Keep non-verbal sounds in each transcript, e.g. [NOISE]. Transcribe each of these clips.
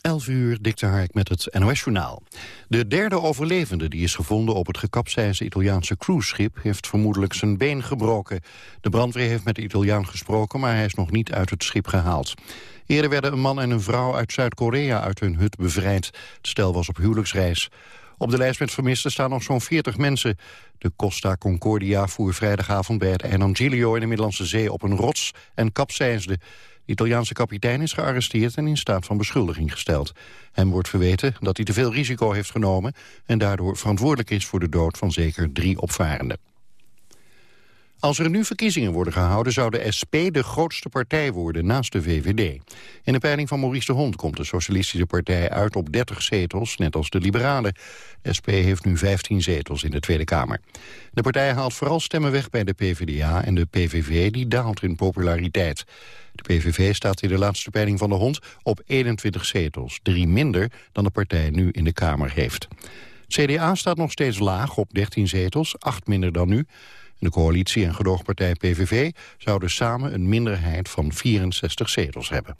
11 uur, dikte Hark met het NOS-journaal. De derde overlevende die is gevonden op het gekapseisde Italiaanse cruiseschip... heeft vermoedelijk zijn been gebroken. De brandweer heeft met de Italiaan gesproken, maar hij is nog niet uit het schip gehaald. Eerder werden een man en een vrouw uit Zuid-Korea uit hun hut bevrijd. Het stel was op huwelijksreis. Op de lijst met vermisten staan nog zo'n 40 mensen. De Costa Concordia voer vrijdagavond bij het eiland in de Middellandse Zee op een rots en kapseisde. De Italiaanse kapitein is gearresteerd en in staat van beschuldiging gesteld. Hem wordt verweten dat hij te veel risico heeft genomen... en daardoor verantwoordelijk is voor de dood van zeker drie opvarenden. Als er nu verkiezingen worden gehouden... zou de SP de grootste partij worden naast de VVD. In de peiling van Maurice de Hond komt de Socialistische Partij uit op 30 zetels, net als de Liberalen. De SP heeft nu 15 zetels in de Tweede Kamer. De partij haalt vooral stemmen weg bij de PvdA en de PVV... die daalt in populariteit. De PVV staat in de laatste peiling van de Hond op 21 zetels. Drie minder dan de partij nu in de Kamer heeft. CDA staat nog steeds laag op 13 zetels, acht minder dan nu. De coalitie en gedoogpartij PVV zouden samen een minderheid van 64 zetels hebben.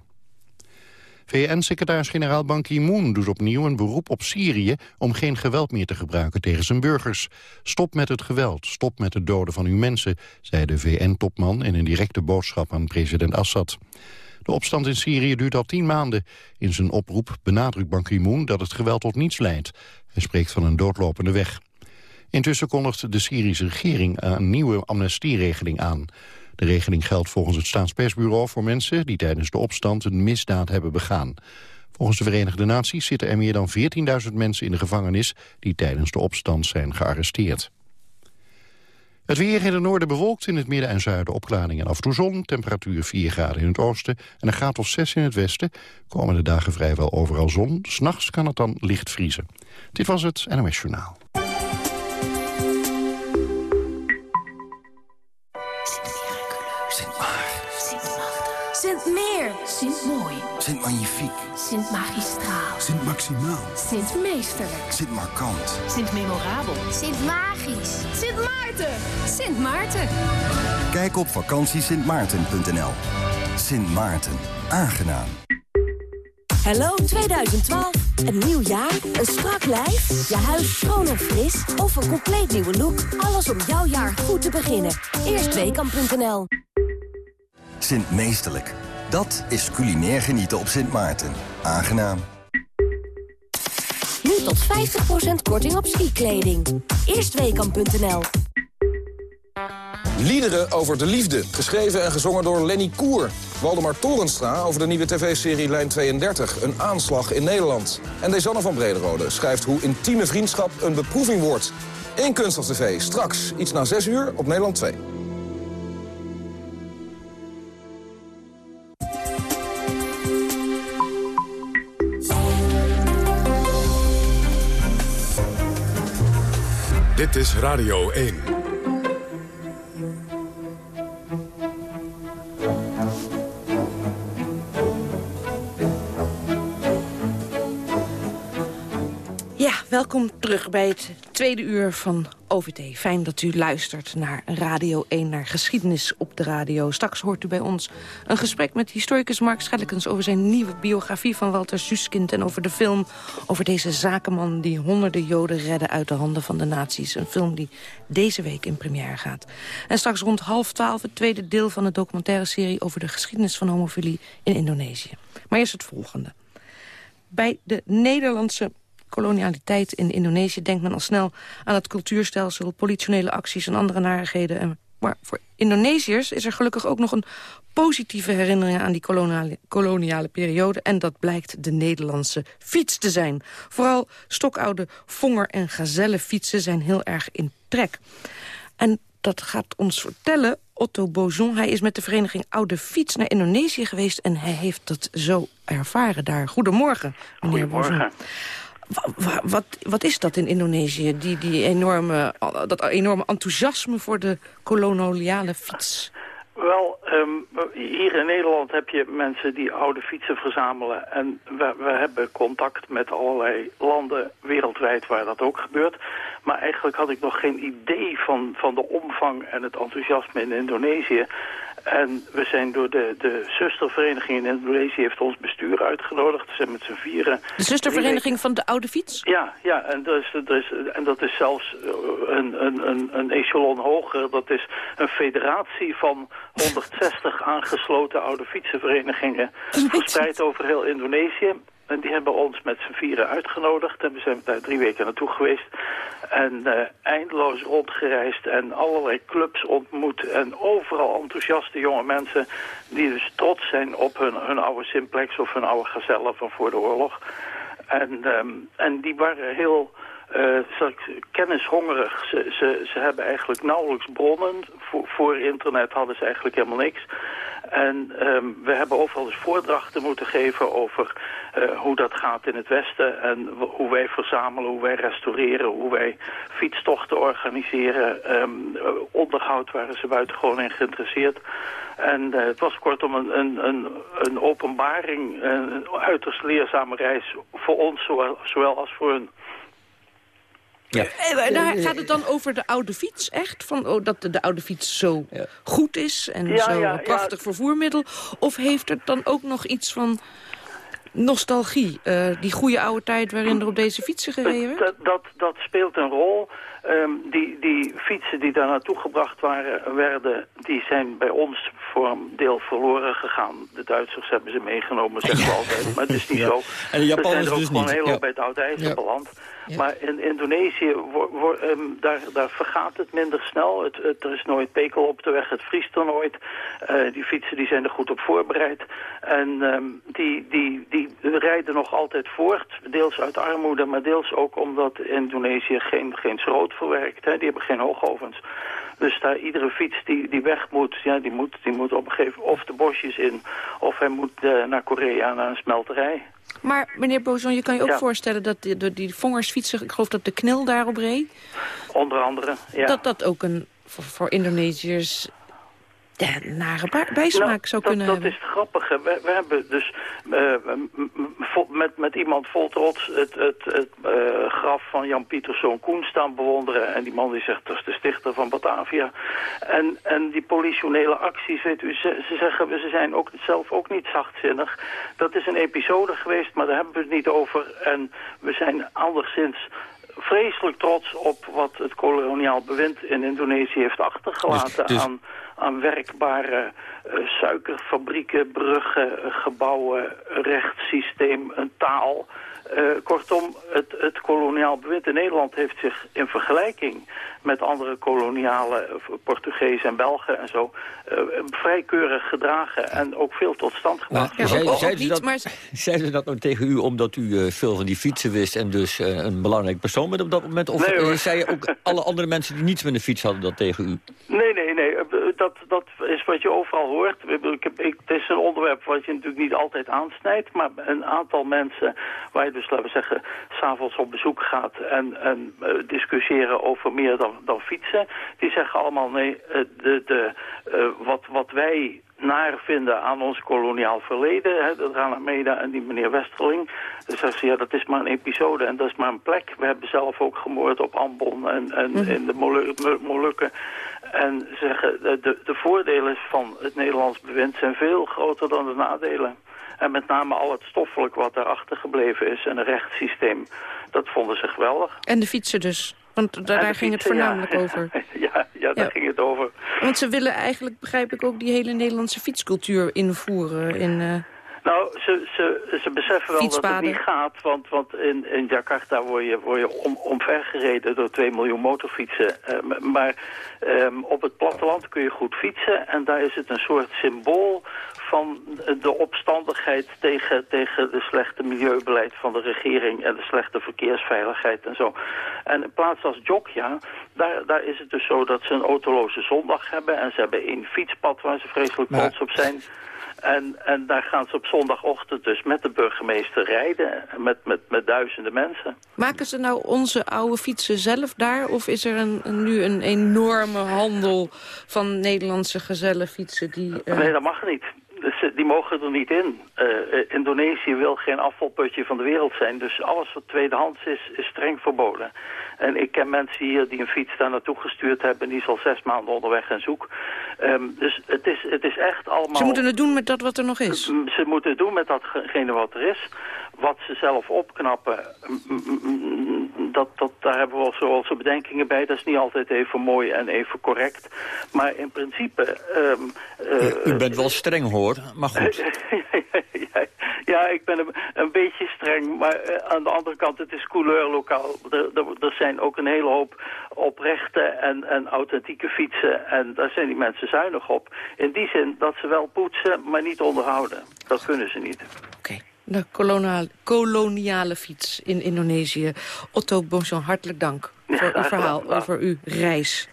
VN-secretaris-generaal Ban Ki-moon doet opnieuw een beroep op Syrië... om geen geweld meer te gebruiken tegen zijn burgers. Stop met het geweld, stop met het doden van uw mensen... zei de VN-topman in een directe boodschap aan president Assad. De opstand in Syrië duurt al tien maanden. In zijn oproep benadrukt Ban Ki-moon dat het geweld tot niets leidt. Hij spreekt van een doodlopende weg. Intussen kondigt de Syrische regering een nieuwe amnestieregeling aan. De regeling geldt volgens het staatspersbureau voor mensen... die tijdens de opstand een misdaad hebben begaan. Volgens de Verenigde Naties zitten er meer dan 14.000 mensen in de gevangenis... die tijdens de opstand zijn gearresteerd. Het weer in het noorden bewolkt, in het midden en zuiden opklaringen en af en toe zon. Temperatuur 4 graden in het oosten en een graad of 6 in het westen. Komende dagen vrijwel overal zon. S'nachts kan het dan licht vriezen. Dit was het NOS Journaal. Sint-Magnifiek. Sint-Magistraal. Sint-Maximaal. Sint-Meesterlijk. Sint-Markant. Sint-Memorabel. Sint-Magisch. Sint Maarten. Sint Maarten. Kijk op vakantiesintmaarten.nl. Sint Maarten. Aangenaam. Hallo 2012. Een nieuw jaar, een strak lijf, je huis schoon en fris... of een compleet nieuwe look. Alles om jouw jaar goed te beginnen. Eerstweekam.nl Sint Meesterlijk. Dat is culinair genieten op Sint Maarten. Aangenaam. Nu tot 50% korting op skikleding. Eerstweekam.nl Liederen over de liefde, geschreven en gezongen door Lenny Koer. Waldemar Torenstra over de nieuwe tv-serie Lijn 32, een aanslag in Nederland. En Desanne van Brederode schrijft hoe intieme vriendschap een beproeving wordt. In Kunst TV, straks, iets na 6 uur op Nederland 2. Dit is Radio 1. Ja, welkom terug bij het tweede uur van OVT. Fijn dat u luistert naar Radio 1, naar geschiedenis op de radio. Straks hoort u bij ons een gesprek met historicus Mark Schellekens... over zijn nieuwe biografie van Walter Suskind... en over de film over deze zakenman die honderden joden redde... uit de handen van de nazi's. Een film die deze week in première gaat. En straks rond half twaalf het tweede deel van de documentaire serie... over de geschiedenis van homofilie in Indonesië. Maar eerst het volgende. Bij de Nederlandse kolonialiteit in Indonesië denkt men al snel aan het cultuurstelsel, politionele acties en andere narigheden. Maar voor Indonesiërs is er gelukkig ook nog een positieve herinnering aan die koloniale, koloniale periode. En dat blijkt de Nederlandse fiets te zijn. Vooral stokoude vonger- en gazellenfietsen zijn heel erg in trek. En dat gaat ons vertellen Otto Bozon. Hij is met de vereniging Oude Fiets naar Indonesië geweest... en hij heeft dat zo ervaren daar. Goedemorgen, meneer Goedemorgen. Wat, wat is dat in Indonesië, die, die enorme, dat enorme enthousiasme voor de koloniale fiets? Wel, ehm, hier in Nederland heb je mensen die oude fietsen verzamelen. En we, we hebben contact met allerlei landen wereldwijd waar dat ook gebeurt. Maar eigenlijk had ik nog geen idee van, van de omvang en het enthousiasme in Indonesië. En we zijn door de, de zustervereniging in Indonesië heeft ons bestuur uitgenodigd. We zijn met z'n vieren. De zustervereniging van de oude fiets? Ja, ja en, dat is, dat is, en dat is zelfs eh, een, een, een, een echelon hoger. Dat is een federatie van 160 aangesloten oude fietsenverenigingen. Verspreid over heel Indonesië. En die hebben ons met z'n vieren uitgenodigd. En we zijn daar drie weken naartoe geweest. En uh, eindeloos rondgereisd en allerlei clubs ontmoet. En overal enthousiaste jonge mensen die dus trots zijn op hun, hun oude Simplex of hun oude Gazelle van voor de oorlog. En, um, en die waren heel uh, kennishongerig. Ze, ze, ze hebben eigenlijk nauwelijks bronnen. Voor, voor internet hadden ze eigenlijk helemaal niks. En um, we hebben overal eens voordrachten moeten geven over uh, hoe dat gaat in het Westen. En hoe wij verzamelen, hoe wij restaureren, hoe wij fietstochten organiseren. Um, onderhoud waren ze buitengewoon in geïnteresseerd. En het was kortom een, een, een, een openbaring, een uiterst leerzame reis voor ons, zowel, zowel als voor hun. Ja. En daar gaat het dan over de oude fiets, echt? Van, oh, dat de, de oude fiets zo ja. goed is en ja, zo ja, prachtig vervoermiddel? Of heeft het dan ook nog iets van nostalgie? Uh, die goede oude tijd waarin er op deze fietsen gereden werd? Dat, dat, dat speelt een rol. Um, die, die fietsen die daar naartoe gebracht waren, werden, die zijn bij ons voor een deel verloren gegaan. De Duitsers hebben ze meegenomen, zeggen we [LAUGHS] altijd. Maar het is niet ja. zo. En de Japanners er zijn er ook dus gewoon niet. heel Ja. bij het oud ijzer beland. Maar in Indonesië, wo- wo- ehm, daar, daar vergaat het minder snel. Het, het- er is nooit pekel op de weg, het vriest er nooit. Eh, die fietsen die zijn er goed op voorbereid. En ehm, die, die, die rijden nog altijd voort. Deels uit armoede, maar deels ook omdat Indonesië geen, geen schroot verwerkt. Hè. Die hebben geen hoogovens. Dus daar iedere fiets die, die weg moet, ja, die moet, die moet op een gegeven of de bosjes in... of hij moet eh, naar Korea, naar een smelterij. Maar meneer Bozon, je kan je ook Ja. voorstellen dat die, door die vongersfietsen... ik geloof dat de knil daarop reed... Onder andere, ja. dat dat ook een voor, voor Indonesiërs ja, nare bijsmaak Nou, zou dat, kunnen dat hebben. is het grappige. We, we hebben dus eh, met, met iemand vol trots het, het, het eh, graf van Jan Pieterszoon Koen staan bewonderen. En die man die zegt, dat is de stichter van Batavia. En, en die politionele acties, weet u, ze, ze zeggen, ze zijn ook zelf ook niet zachtzinnig. Dat is een episode geweest, maar daar hebben we het niet over. En we zijn anderszins vreselijk trots op wat het koloniaal bewind in Indonesië heeft achtergelaten Dus- dus- aan, aan werkbare eh, suikerfabrieken, bruggen, eh, gebouwen, rechtssysteem, een taal. Eh, kortom, het, het koloniaal bewind in Nederland heeft zich in vergelijking met andere koloniale eh, Portugezen en Belgen en zo eh, vrij keurig gedragen en ook veel tot stand gebracht. Maar Ja, zeiden ze dat- maar- Zeiden ze dat nou tegen u omdat u veel van die fietsen wist... en dus een belangrijk persoon bent op dat moment? Of Nee, hoor. eh, zei ook alle andere mensen die niets met een fiets hadden dat tegen u? Nee, Dat, dat is wat je overal hoort. Ik ik, het is een onderwerp wat je natuurlijk niet altijd aansnijdt. Maar een aantal mensen waar je dus, laten we zeggen, s'avonds op bezoek gaat en, en eh, discussiëren over meer dan, dan fietsen. Die zeggen allemaal nee, eh, de, de, eh, wat, wat wij naar vinden aan ons koloniaal verleden. Hè, dat Rana Meda en die meneer Westerling. Dan zeggen ze, ja, dat is maar een episode en dat is maar een plek. We hebben zelf ook gemoord op Ambon en, en in de Molu- Mo- Molukken. En zeggen, de, de, de voordelen van het Nederlands bewind zijn veel groter dan de nadelen. En met name al het stoffelijk wat daarachter gebleven is en een rechtssysteem. Dat vonden ze geweldig. En de fietsen dus. Want daar ging het ja. voornamelijk [LAUGHS] over. ja, ja, daar Ja. ging het over. Want ze willen eigenlijk, begrijp ik, ook die hele Nederlandse fietscultuur invoeren. In, eh, Nou, ze, ze, ze beseffen wel dat het niet gaat, want, want in, in Jakarta word je, word je om, omvergereden door 2 miljoen motorfietsen. Eh, maar ehm, op het platteland kun je goed fietsen en daar is het een soort symbool van de opstandigheid tegen, tegen de slechte milieubeleid van de regering en de slechte verkeersveiligheid en zo. En in plaats als Jokja, daar, daar is het dus zo dat ze een autoloze zondag hebben en ze hebben één fietspad waar ze vreselijk Maar- trots op zijn. En, en daar gaan ze op zondagochtend dus met de burgemeester rijden. Met, met, met duizenden mensen. maken ze nou onze oude fietsen zelf daar? Of is er een, een- nu een enorme handel van Nederlandse gezellenfietsen? Die, eh, Nee, dat mag niet. the die mogen er niet in. Indonesië wil geen afvalputje van de wereld zijn. Dus alles wat tweedehands is, is streng verboden. En ik ken mensen hier die een fiets daar naartoe gestuurd hebben... die is al zes maanden onderweg en zoek. Ehm, dus het is, het is echt allemaal... Ze moeten het doen met dat wat er nog is? Ze moeten het doen met datgene wat er is wat ze zelf opknappen, dat, dat, daar hebben we al zo onze bedenkingen bij. Dat is niet altijd even mooi en even correct. Maar in principe... Um, uh, U bent wel streng hoor, maar goed. ja, [LAUGHS] ja, ik ben een, een beetje streng, maar uh, aan de andere kant, het is couleurlokaal. Er, er, er, zijn ook een hele hoop oprechte en, en authentieke fietsen en daar zijn die mensen zuinig op. In die zin dat ze wel poetsen, maar niet onderhouden. Dat kunnen ze niet. Oké. De koloniale, koloniale fiets in Indonesië. Otto Bonjon, hartelijk dank voor uw verhaal over uw reis.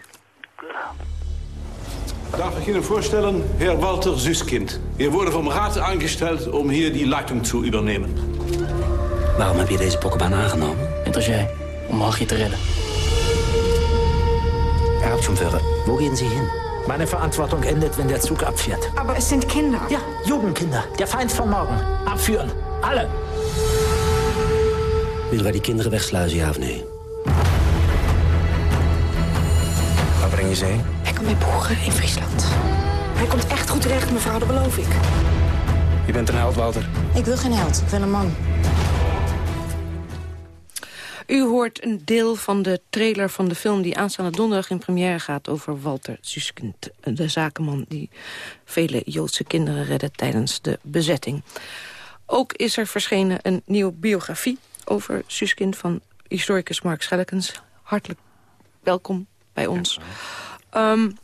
Darf ich Ihnen vorstellen, Herr Walter Süskind. Wir wurden vom Rat angestellt, um hier die Leitung zu übernehmen. Waarom heb je deze pokkenbaan aangenomen? Net als jij, om Hachje te redden. Herr Hauptschirmführer, wo gehen Sie hin? Meine Verantwortung endet, wenn der Zug abfährt. Aber es sind Kinder. Ja, Jugendkinder. Der Feind von morgen. Abführen. Alle. Willen wij die kinderen wegsluizen, ja of nee? Waar breng je ze heen? Hij komt bij boeren in Friesland. Hij komt echt goed terecht, mevrouw, dat beloof ik. Je bent een held, Walter. Ik wil geen held, ik wil een man. U hoort een deel van de trailer van de film die aanstaande donderdag in première gaat over Walter Suskind. De zakenman die vele Joodse kinderen redde tijdens de bezetting. Ook is er verschenen een nieuwe biografie over Suskind van historicus Mark Schellekens. Hartelijk welkom bij ons. Um,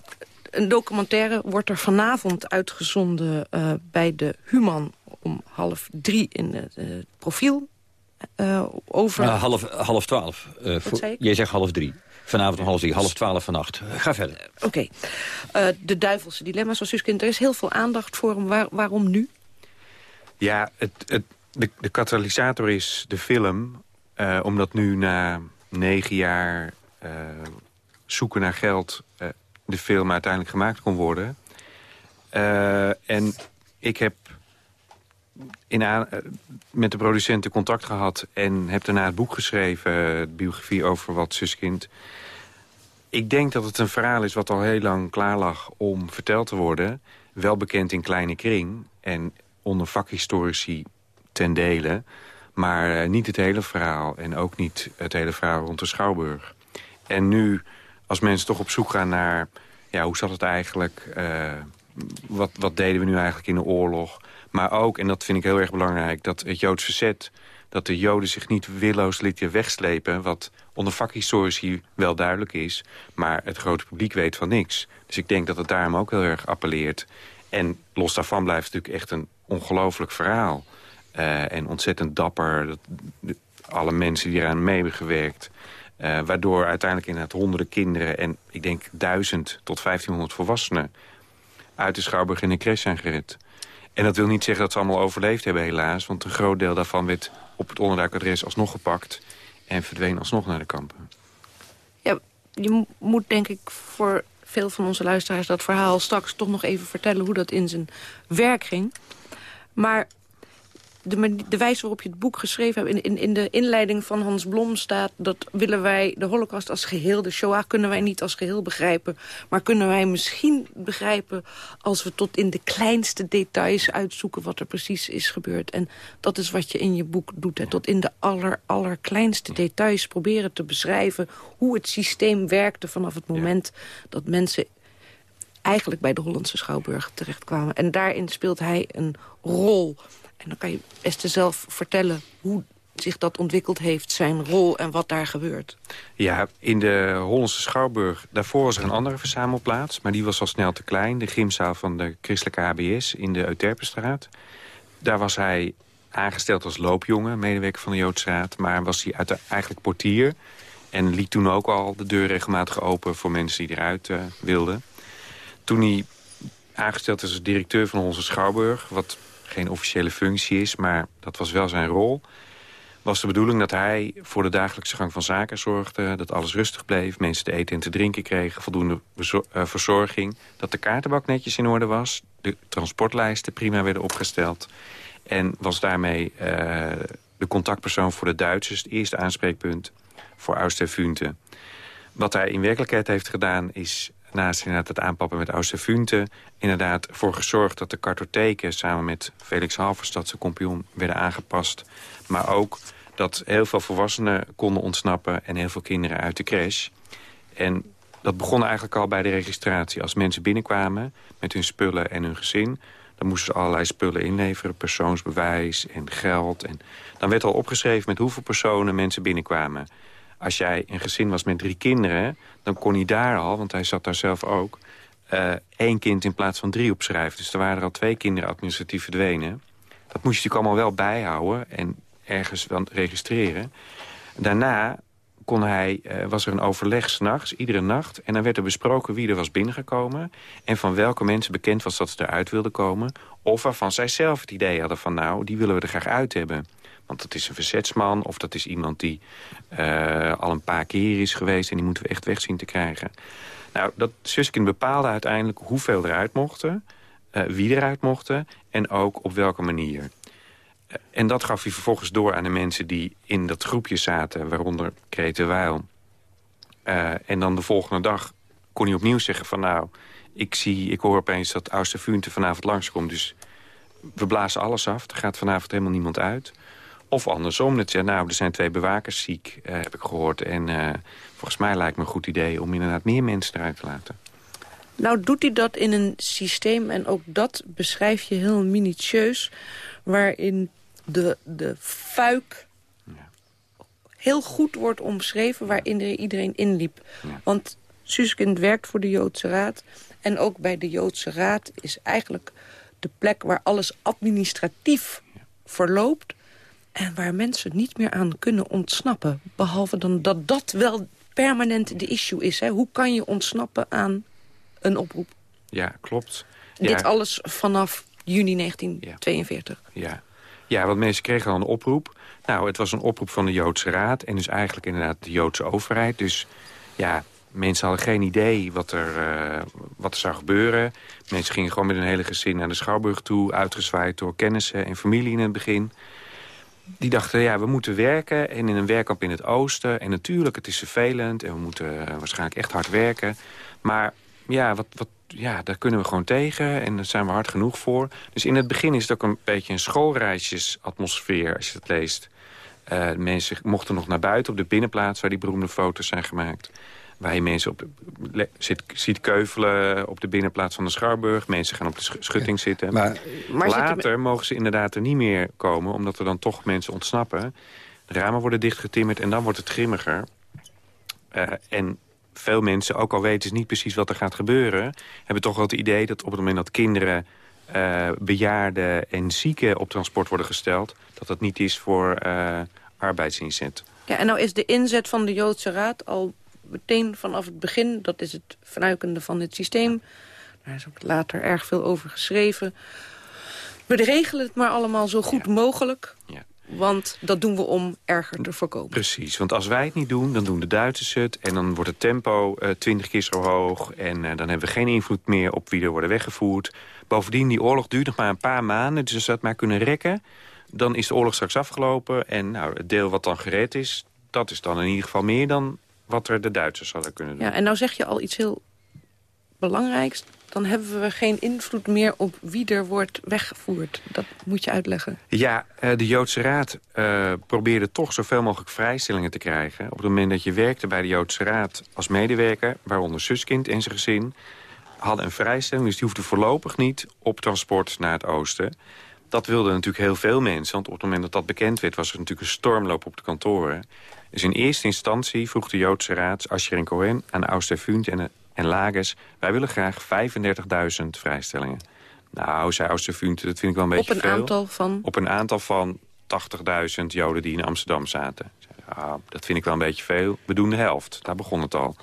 een documentaire wordt er vanavond uitgezonden uh, bij de Human om half drie in het uh, profiel. Uh, over... half, half twaalf. Voor, jij zegt half drie. Vanavond om half drie, half twaalf vannacht. Ga verder. Oké. Okay. de duivelse dilemma's van Suskind. Er is heel veel aandacht voor hem. Waar, waarom nu? Ja, het, het, de, de katalysator is de film. Uh, omdat nu na negen jaar uh, zoeken naar geld... Uh, de film uiteindelijk gemaakt kon worden. en ik heb in met de producenten contact gehad... en heb daarna het boek geschreven, de biografie over wat Suskind. Ik denk dat het een verhaal is wat al heel lang klaar lag om verteld te worden. Wel bekend in kleine kring. En onder vakhistorici ten dele. Maar uh, niet het hele verhaal en ook niet het hele verhaal rond de Schouwburg. En nu, als mensen toch op zoek gaan naar... Ja, hoe zat het eigenlijk? Uh, wat, wat deden we nu eigenlijk in de oorlog? Maar ook, en dat vind ik heel erg belangrijk... dat het Joods verzet, dat de Joden zich niet willoos lieten wegslepen... wat onder vakhistorici wel duidelijk is... maar het grote publiek weet van niks. Dus ik denk dat het daarom ook heel erg appelleert. En los daarvan blijft het natuurlijk echt een ongelooflijk verhaal. Uh, en ontzettend dapper. Dat, alle mensen die eraan mee hebben gewerkt. Uh, waardoor uiteindelijk inderdaad honderden kinderen... en ik denk duizend tot 1500 volwassenen... uit de Schouwburg in de crash zijn gered. En dat wil niet zeggen dat ze allemaal overleefd hebben helaas. Want een groot deel daarvan werd op het onderduikadres alsnog gepakt... en verdween alsnog naar de kampen. Ja, je moet denk ik voor veel van onze luisteraars dat verhaal straks toch nog even vertellen... hoe dat in zijn werk ging. Maar de, de wijze waarop je het boek geschreven hebt... In, in, in de inleiding van Hans Blom staat... dat willen wij de holocaust als geheel, de Shoah... kunnen wij niet als geheel begrijpen. Maar kunnen wij misschien begrijpen... als we tot in de kleinste details uitzoeken... wat er precies is gebeurd. En dat is wat je in je boek doet. Hè? Tot in de aller, allerkleinste details proberen te beschrijven... hoe het systeem werkte vanaf het moment dat mensen eigenlijk bij de Hollandse Schouwburg terechtkwamen. En daarin speelt hij een rol. En dan kan je best zelf vertellen hoe zich dat ontwikkeld heeft, zijn rol en wat daar gebeurt. Ja, in de Hollandse Schouwburg, daarvoor was er een andere verzamelplaats... maar die was al snel te klein, de gymzaal van de christelijke HBS in de Euterpenstraat. Daar was hij aangesteld als loopjongen, medewerker van de Joodsraad... maar was hij eigenlijk portier en liet toen ook al de deur regelmatig open... voor mensen die eruit uh, wilden. Toen hij aangesteld is als directeur van onze Schouwburg... wat geen officiële functie is, maar dat was wel zijn rol... was de bedoeling dat hij voor de dagelijkse gang van zaken zorgde... dat alles rustig bleef, mensen te eten en te drinken kregen... voldoende eh, verzorging, dat de kaartenbak netjes in orde was... de transportlijsten prima werden opgesteld. En was daarmee de contactpersoon voor de Duitsers... het eerste aanspreekpunt voor Austerfunte. Wat hij in werkelijkheid heeft gedaan is naast inderdaad het aanpappen met Austerfunte... inderdaad voor gezorgd dat de kartotheken samen met Felix Halverstad, zijn kompion, werden aangepast. Maar ook dat heel veel volwassenen konden ontsnappen en heel veel kinderen uit de crash. En dat begon eigenlijk al bij de registratie. Als mensen binnenkwamen met hun spullen en hun gezin... dan moesten ze allerlei spullen inleveren, persoonsbewijs en geld. En dan werd al opgeschreven met hoeveel personen mensen binnenkwamen. Als jij een gezin was met drie kinderen, dan kon hij daar al... want hij zat daar zelf ook, uh, één kind in plaats van drie opschrijven. Dus er waren er al twee kinderen administratief verdwenen. Dat moest je natuurlijk allemaal wel bijhouden en ergens registreren. Daarna kon hij, uh, was er een overleg s'nachts, iedere nacht. En dan werd er besproken wie er was binnengekomen... en van welke mensen bekend was dat ze eruit wilden komen... of waarvan zij zelf het idee hadden van... nou, die willen we er graag uit hebben. Want dat is een verzetsman of dat is iemand die uh, al een paar keer is geweest... en die moeten we echt weg zien te krijgen. Nou, dat Suskin bepaalde uiteindelijk hoeveel eruit mochten... Uh, wie eruit mochten en ook op welke manier. Uh, en dat gaf hij vervolgens door aan de mensen die in dat groepje zaten... waaronder Krete Weil. en dan de volgende dag kon hij opnieuw zeggen van... nou, ik, zie, ik hoor opeens dat Austerfunte vanavond langskomt... dus we blazen alles af, er gaat vanavond helemaal niemand uit... Of andersom, dat je, nou, er zijn twee bewakers ziek, uh, heb ik gehoord. En uh, volgens mij lijkt me een goed idee om inderdaad meer mensen eruit te laten. Nou doet hij dat in een systeem, en ook dat beschrijf je heel minutieus... waarin de, de fuik ja. heel goed wordt omschreven waarin er iedereen inliep. Ja. Want Suskind werkt voor de Joodse Raad... en ook bij de Joodse Raad is eigenlijk de plek waar alles administratief ja. verloopt en waar mensen niet meer aan kunnen ontsnappen. Behalve dan dat dat wel permanent de issue is. Hè? Hoe kan je ontsnappen aan een oproep? Ja, klopt. Ja. Dit alles vanaf juni 1942. Ja. ja, want mensen kregen al een oproep. Nou, het was een oproep van de Joodse Raad. En dus eigenlijk inderdaad de Joodse overheid. Dus ja, mensen hadden geen idee wat er, uh, wat er zou gebeuren. Mensen gingen gewoon met een hele gezin naar de Schouwburg toe. Uitgezwaaid door kennissen en familie in het begin die dachten, ja, we moeten werken en in een werkkamp in het oosten. En natuurlijk, het is vervelend en we moeten uh, waarschijnlijk echt hard werken. Maar ja, wat, wat, ja, daar kunnen we gewoon tegen en daar zijn we hard genoeg voor. Dus in het begin is het ook een beetje een schoolreisjesatmosfeer als je het leest. Uh, mensen mochten nog naar buiten op de binnenplaats waar die beroemde foto's zijn gemaakt waar je mensen op de, zit, ziet keuvelen op de binnenplaats van de Schouwburg. Mensen gaan op de schutting ja, zitten. Maar, maar Later mogen ze inderdaad er niet meer komen... omdat er dan toch mensen ontsnappen. De ramen worden dichtgetimmerd en dan wordt het grimmiger. Uh, en veel mensen, ook al weten ze niet precies wat er gaat gebeuren... hebben toch wel het idee dat op het moment dat kinderen... Uh, bejaarden en zieken op transport worden gesteld... dat dat niet is voor uh, arbeidsinzet. Ja, en nou is de inzet van de Joodse Raad al meteen vanaf het begin, dat is het vernuikende van het systeem. Daar is ook later erg veel over geschreven. We regelen het maar allemaal zo goed ja. mogelijk. Ja. Want dat doen we om erger te voorkomen. Precies, want als wij het niet doen, dan doen de Duitsers het. En dan wordt het tempo uh, twintig keer zo hoog. En uh, dan hebben we geen invloed meer op wie er worden weggevoerd. Bovendien, die oorlog duurt nog maar een paar maanden. Dus als we dat maar kunnen rekken, dan is de oorlog straks afgelopen. En nou, het deel wat dan gered is, dat is dan in ieder geval meer dan wat er de Duitsers hadden kunnen doen. Ja, en nou zeg je al iets heel belangrijks. Dan hebben we geen invloed meer op wie er wordt weggevoerd. Dat moet je uitleggen. Ja, eh, de Joodse Raad uh, probeerde toch zoveel mogelijk vrijstellingen te krijgen. Op het moment dat je werkte bij de Joodse Raad als medewerker... waaronder Suskind en zijn gezin, hadden een vrijstelling. Dus die hoefde voorlopig niet op transport naar het oosten. Dat wilden natuurlijk heel veel mensen. Want op het moment dat dat bekend werd... was er natuurlijk een stormloop op de kantoren. Dus in eerste instantie vroeg de Joodse Raad Ascher en Cohen aan Austerfund en, en Lagers... wij willen graag 35.000 vrijstellingen. Nou, zei Austerfund, dat vind ik wel een beetje veel. Op een aantal van? Op een aantal van 80.000 Joden die in Amsterdam zaten. Ja, dat vind ik wel een beetje veel. We doen de helft. Daar begon het al.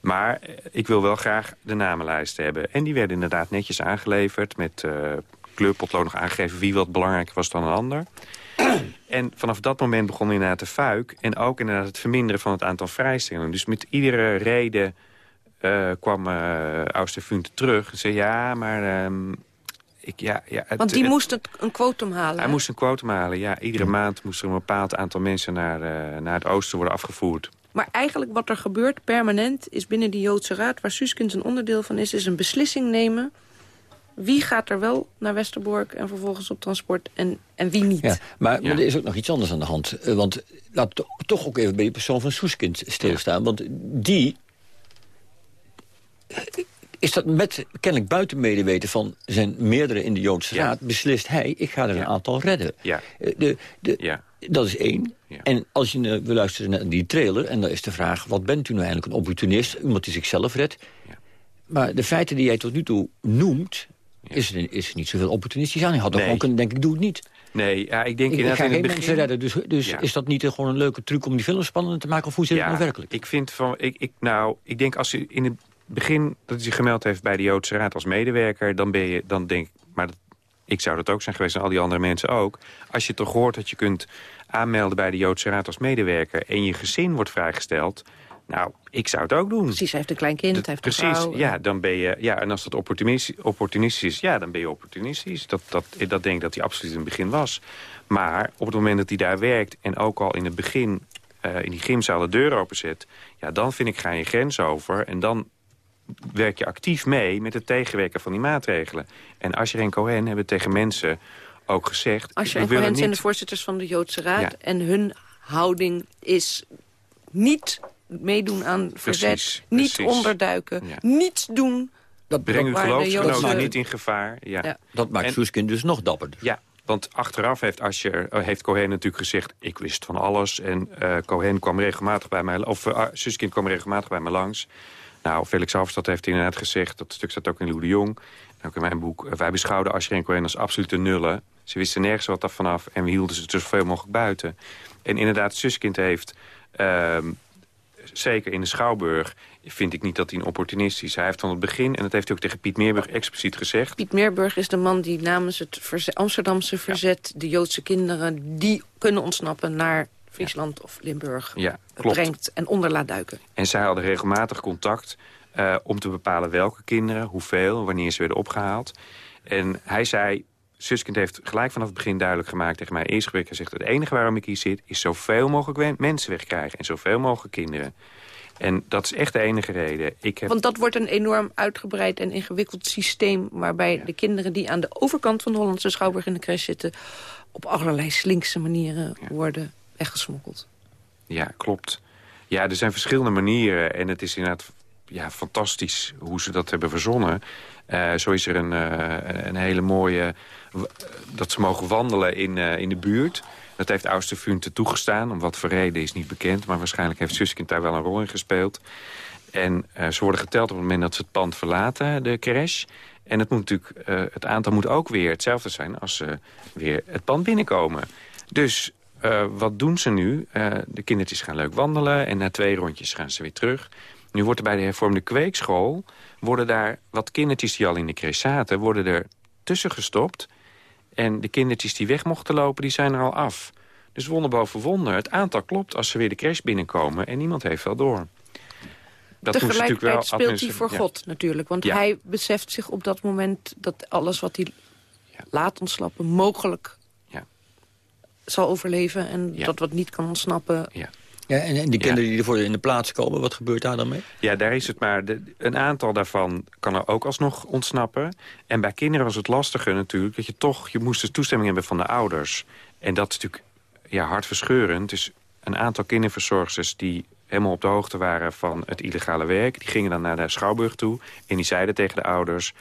Maar eh, ik wil wel graag de namenlijst hebben. En die werden inderdaad netjes aangeleverd... met uh, kleurpotlood nog aangegeven wie wat belangrijker was dan een ander. [CLEARS THROAT] En vanaf dat moment begon inderdaad de fuik. En ook inderdaad het verminderen van het aantal vrijstellingen. Dus met iedere reden uh, kwam uh, Austerfunte terug. En zei, ja, maar um, ik, ja, ja, het- Want die het- moest een quotum halen. Hij hè? moest een quotum halen, ja. Iedere maand moest er een bepaald aantal mensen naar, eh, naar het oosten worden afgevoerd. Maar eigenlijk wat er gebeurt permanent is binnen die Joodse Raad... waar Suskind een onderdeel van is, is een beslissing nemen... wie gaat er wel naar Westerbork en vervolgens op transport en, en wie niet. Ja, maar, maar er is ook nog iets anders aan de hand. Eh, Want to- toch ook even bij die persoon van Soeskind stilstaan. Want die is dat met kennelijk buiten medeweten van zijn meerdere in de Joodse Ja. Raad... beslist hij, ik ga er een aantal redden. Ja. Eh, De, de, Ja. Dat is één. En als je, eh, we luisteren naar die trailer... en dan is de vraag, wat bent u nou eigenlijk een opportunist? Iemand die zichzelf redt. Maar de feiten die jij tot nu toe noemt... Is, er, is er niet zoveel opportunistisch aan. Je had toch Nee. gewoon kunnen denken, ik doe het niet. Nee, ja, ik denk Ik, ik inderdaad ga in geen begin... mensen redden. Dus, dus Ja. is dat niet gewoon een leuke truc om die film spannender te maken? Of hoe zit het nou werkelijk? Ik vind van, ik, ik, nou, ik denk als je in het begin dat hij zich gemeld heeft bij de Joodse Raad als medewerker, dan ben je, dan denk ik, maar dat, ik zou dat ook zijn geweest en al die andere mensen ook. Als je toch hoort dat je kunt aanmelden bij de Joodse Raad als medewerker en je gezin wordt vrijgesteld, nou, ik zou het ook doen. Precies, hij heeft een klein kind, hij heeft een Precies, vrouw. ja, dan ben je, ja, en als dat opportunistisch, opportunistisch is, ja, dan ben je opportunistisch. Dat, dat, dat denk ik dat hij absoluut in het begin was. Maar op het moment dat hij daar werkt en ook al in het begin eh, in die gymzaal de deur openzet, ja, dan vind ik ga je grens over en dan werk je actief mee met het tegenwerken van die maatregelen. En Asher en Cohen hebben tegen mensen ook gezegd... Ik en Cohen zijn de niet- voorzitters van de Joodse Raad... Ja. en hun houding is niet meedoen aan verzet, Precies, niet precies. onderduiken, Ja. niets doen... Dat Breng uw geloofsgenoten niet in gevaar. Ja. Ja. Dat maakt Soeskind dus nog dapperder. Ja, want achteraf heeft, Asher, eh, heeft Cohen natuurlijk gezegd... ik wist van alles en eh, Cohen kwam regelmatig bij mij... of uh, Suskind kwam regelmatig bij me langs. Nou, Felix Halverstad heeft inderdaad gezegd... dat stuk staat ook in Lou de Jong, ook in mijn boek... eh, wij beschouwden Asher en Cohen als absolute nullen. Ze wisten nergens wat af vanaf en we hielden ze er zoveel mogelijk buiten. En inderdaad, Suskind heeft... ehm, zeker in de Schouwburg vind ik niet dat hij een opportunist is. Hij heeft van het begin, en dat heeft hij ook tegen Piet Meerburg expliciet gezegd... Piet Meerburg is de man die namens het verze- Amsterdamse verzet... de Joodse kinderen die kunnen ontsnappen naar Friesland of Limburg... Ja, klopt. brengt en onder laat duiken. En zij hadden regelmatig contact eh, om te bepalen welke kinderen, hoeveel, wanneer ze werden opgehaald. En hij zei, Suskind heeft gelijk vanaf het begin duidelijk gemaakt tegen mij... eerst zegt, het enige waarom ik hier zit... is zoveel mogelijk mensen wegkrijgen en zoveel mogelijk kinderen. En dat is echt de enige reden. Ik heb... Want dat wordt een enorm uitgebreid en ingewikkeld systeem... waarbij de kinderen die aan de overkant van de Hollandse Schouwburg in de crash zitten... op allerlei slinkse manieren worden weggesmokkeld. Ja, klopt. Ja, er zijn verschillende manieren. En het is inderdaad ja, fantastisch hoe ze dat hebben verzonnen. Eh, zo is er een, eh, een hele mooie... dat ze mogen wandelen in, eh, in de buurt. Dat heeft Austerfunte toegestaan. Om wat voor reden is niet bekend. Maar waarschijnlijk heeft Suskind daar wel een rol in gespeeld. En ze worden geteld op het moment dat ze het pand verlaten, de crash. En het, moet natuurlijk, het aantal moet ook weer hetzelfde zijn... als ze weer het pand binnenkomen. Dus wat doen ze nu? De kindertjes gaan leuk wandelen en na twee rondjes gaan ze weer terug. Nu wordt er bij de hervormde kweekschool... worden daar wat kindertjes die al in de crash zaten... worden er tussen gestopt. En de kindertjes die weg mochten lopen, die zijn er al af. Dus wonder boven wonder. Het aantal klopt als ze weer de crash binnenkomen... en niemand heeft wel door. Dat natuurlijk wel Tegelijkertijd speelt hij voor ja. God natuurlijk. Want Ja. hij beseft zich op dat moment dat alles wat hij laat ontsnappen... mogelijk Ja. zal overleven. En dat wat niet kan ontsnappen... Ja. En, en die kinderen die ervoor in de plaats komen, wat gebeurt daar dan mee? Ja, daar is het maar. De, een aantal daarvan kan er ook alsnog ontsnappen. En bij kinderen was het lastiger natuurlijk... dat je toch, je moest dus toestemming hebben van de ouders. En dat is natuurlijk ja, hartverscheurend. Dus een aantal kinderverzorgsters die helemaal op de hoogte waren van het illegale werk... die gingen dan naar de Schouwburg toe en die zeiden tegen de ouders...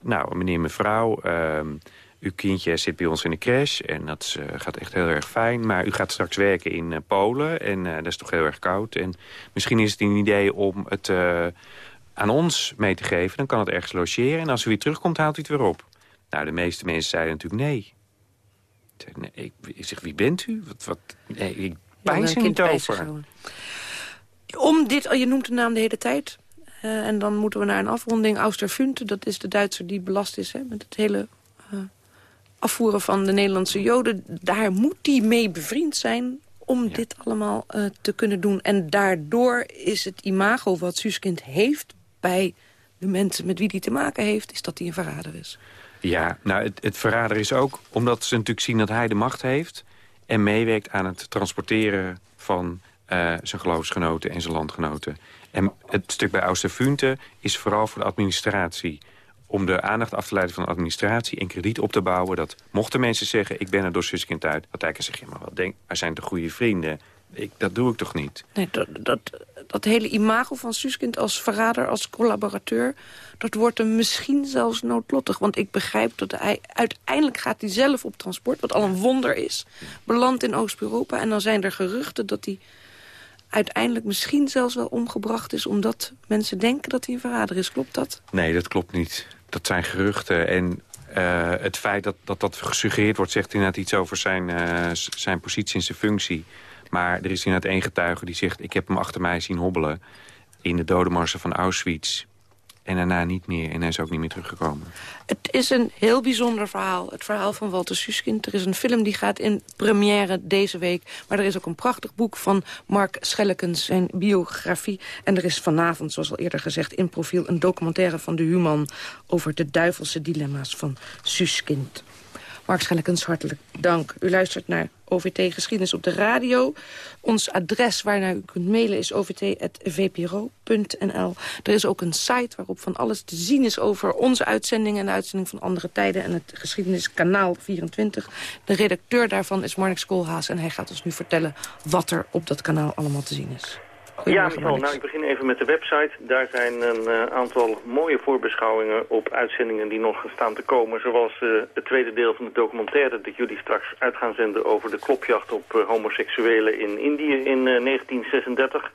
nou, meneer, mevrouw, ehm, uw kindje zit bij ons in de crash... en dat is, eh, gaat echt heel erg fijn, maar u gaat straks werken in eh, Polen... en eh, dat is toch heel erg koud. En misschien is het een idee om het aan ons mee te geven... dan kan het ergens logeren en als u weer terugkomt, haalt u het weer op. Nou, de meeste mensen zeiden natuurlijk nee. Ik zei, nee, ik, ik zeg, wie bent u? Wat, wat, nee, ik er kind niet over. Om dit, je noemt de naam de hele tijd. En dan moeten we naar een afronding. Austerfunte, dat is de Duitser die belast is hè, met het hele afvoeren van de Nederlandse Joden. Daar moet hij mee bevriend zijn om dit allemaal eh, te kunnen doen. En daardoor is het imago wat Suskind heeft bij de mensen met wie hij te maken heeft... is dat hij een verrader is. Ja, nou, het, het verrader is ook omdat ze natuurlijk zien dat hij de macht heeft... en meewerkt aan het transporteren van uh, zijn geloofsgenoten en zijn landgenoten. En het stuk bij Austerfunte is vooral voor de administratie om de aandacht af te leiden van de administratie... en krediet op te bouwen. Dat mochten mensen zeggen, ik ben er door Suskind uit... dat eigenlijk zeg je, maar wat denk, wij zijn de goede vrienden. Ik, dat doe ik toch niet? Nee, dat, dat, dat hele imago van Suskind als verrader, als collaborateur... dat wordt hem misschien zelfs noodlottig. Want ik begrijp dat hij uiteindelijk gaat hij zelf op transport... wat al een wonder is, belandt in Oost-Europa. En dan zijn er geruchten dat hij uiteindelijk misschien zelfs wel omgebracht is... omdat mensen denken dat hij een verrader is. Klopt dat? Nee, dat klopt niet. Dat zijn geruchten. En uh, het feit dat, dat dat gesuggereerd wordt... zegt inderdaad iets over zijn, uh, zijn positie en zijn functie. Maar er is inderdaad één getuige die zegt... ik heb hem achter mij zien hobbelen in de dodenmarsen van Auschwitz. En daarna niet meer. En hij is ook niet meer teruggekomen. Het is een heel bijzonder verhaal. Het verhaal van Walter Suskind. Er is een film die gaat in première deze week. Maar er is ook een prachtig boek van Mark Schellekens, zijn biografie. En er is vanavond, zoals al eerder gezegd, in profiel... een documentaire van de Human over de duivelse dilemma's van Suskind. Mark Schellekens, hartelijk dank. U luistert naar OVT Geschiedenis op de radio. Ons adres waarnaar u kunt mailen is ovt.vpro.nl. Er is ook een site waarop van alles te zien is over onze uitzendingen... en de uitzending van andere tijden en het geschiedeniskanaal 24. De redacteur daarvan is Marnix Koolhaas en hij gaat ons nu vertellen... wat er op dat kanaal allemaal te zien is. Ja, Michal, nou, ik begin even met de website. Daar zijn een uh, aantal mooie voorbeschouwingen op uitzendingen die nog staan te komen. Zoals uh, het tweede deel van de documentaire dat jullie straks uit gaan zenden over de klopjacht op uh, homoseksuelen in Indië in 1936.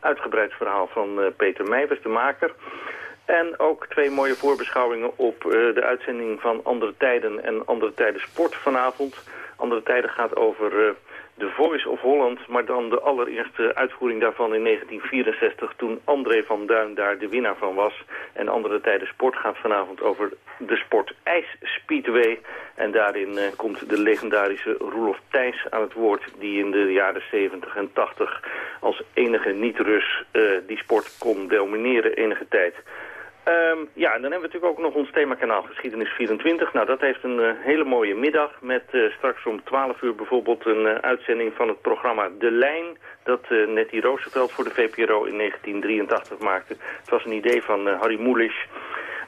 Uitgebreid verhaal van Peter Meijers, de maker. En ook twee mooie voorbeschouwingen op de uitzending van Andere Tijden en Andere Tijden Sport vanavond. Andere Tijden gaat over The Voice of Holland, maar dan de allereerste uitvoering daarvan in 1964... toen André van Duin daar de winnaar van was. En andere tijden sport gaat vanavond over de sport ijsspeedway. En daarin uh, komt de legendarische Roelof Thijs aan het woord... die in de jaren 70 en 80 als enige niet-Rus uh, die sport kon domineren enige tijd... Um, ja, en dan hebben we natuurlijk ook nog ons themakanaal Geschiedenis 24. Nou, dat heeft een uh, hele mooie middag met uh, straks om 12 uur bijvoorbeeld een uh, uitzending van het programma De Lijn. Dat Nettie Roosevelt voor de VPRO in 1983 maakte. Het was een idee van Harry Mulisch.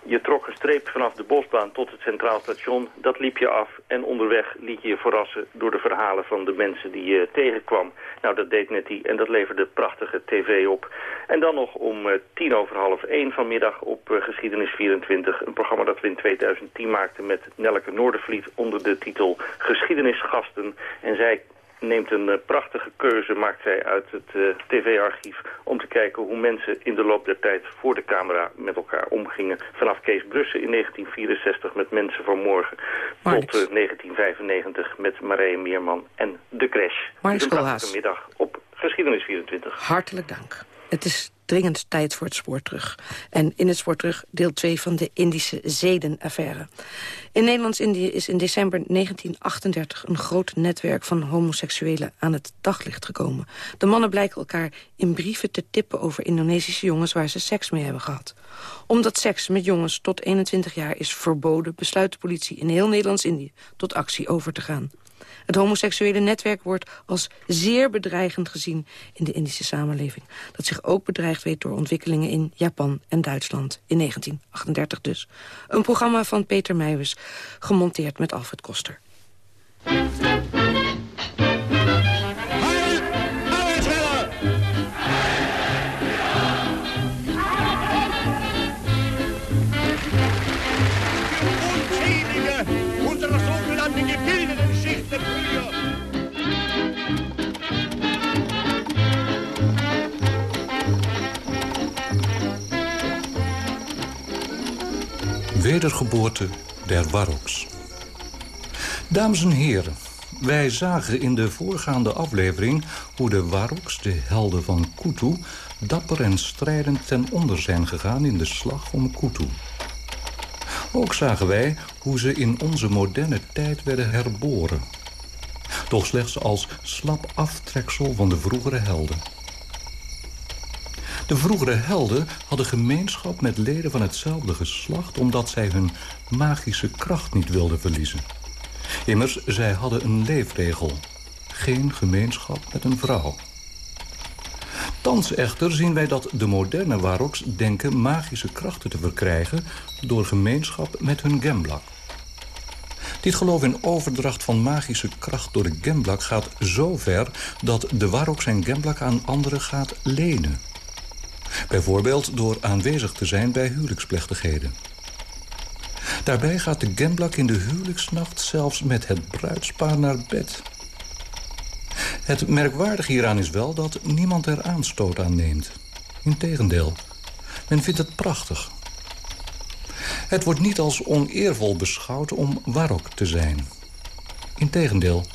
Je trok gestreept vanaf de bosbaan tot het Centraal Station. Dat liep je af en onderweg liet je je verrassen door de verhalen van de mensen die je tegenkwam. Nou, dat deed net die en dat leverde prachtige tv op. En dan nog om uh, tien over half één vanmiddag op uh, Geschiedenis 24. Een programma dat we in 2010 maakten met Nelke Noordervliet onder de titel Geschiedenisgasten. En zij neemt een uh, prachtige keuze, maakt zij uit het uh, tv-archief... om te kijken hoe mensen in de loop der tijd voor de camera met elkaar omgingen. Vanaf Kees Brussen in 1964 met Mensen van Morgen... tot uh, 1995 met Marije Meerman en De Crash. Mark dus prachtige middag op Geschiedenis 24. Hartelijk dank. Het is dringend tijd voor het spoor terug. En in het spoor terug deel 2 van de Indische zedenaffaire. In Nederlands-Indië is in december 1938 een groot netwerk van homoseksuelen aan het daglicht gekomen. De mannen blijken elkaar in brieven te tippen over Indonesische jongens waar ze seks mee hebben gehad. Omdat seks met jongens tot 21 jaar is verboden, besluit de politie in heel Nederlands-Indië tot actie over te gaan. Het homoseksuele netwerk wordt als zeer bedreigend gezien in de Indische samenleving. Dat zich ook bedreigd weet door ontwikkelingen in Japan en Duitsland. In 1938 dus. Een programma van Peter Meijers, gemonteerd met Alfred Koster. Wedergeboorte der Waroks. Dames en heren, wij zagen in de voorgaande aflevering... hoe de Waroks, de helden van Kutu... dapper en strijdend ten onder zijn gegaan in de slag om Kutu. Ook zagen wij hoe ze in onze moderne tijd werden herboren. Doch slechts als slap aftreksel van de vroegere helden. De vroegere helden hadden gemeenschap met leden van hetzelfde geslacht... omdat zij hun magische kracht niet wilden verliezen. Immers, zij hadden een leefregel. Geen gemeenschap met een vrouw. Thans echter zien wij dat de moderne Waroks denken magische krachten te verkrijgen... door gemeenschap met hun gemblak. Dit geloof in overdracht van magische kracht door de gemblak gaat zo ver... dat de Warok zijn gemblak aan anderen gaat lenen. Bijvoorbeeld door aanwezig te zijn bij huwelijksplechtigheden. Daarbij gaat de gemblak in de huwelijksnacht zelfs met het bruidspaar naar bed... Het merkwaardige hieraan is wel dat niemand er aanstoot aan neemt. Integendeel, men vindt het prachtig. Het wordt niet als oneervol beschouwd om warok te zijn. Integendeel,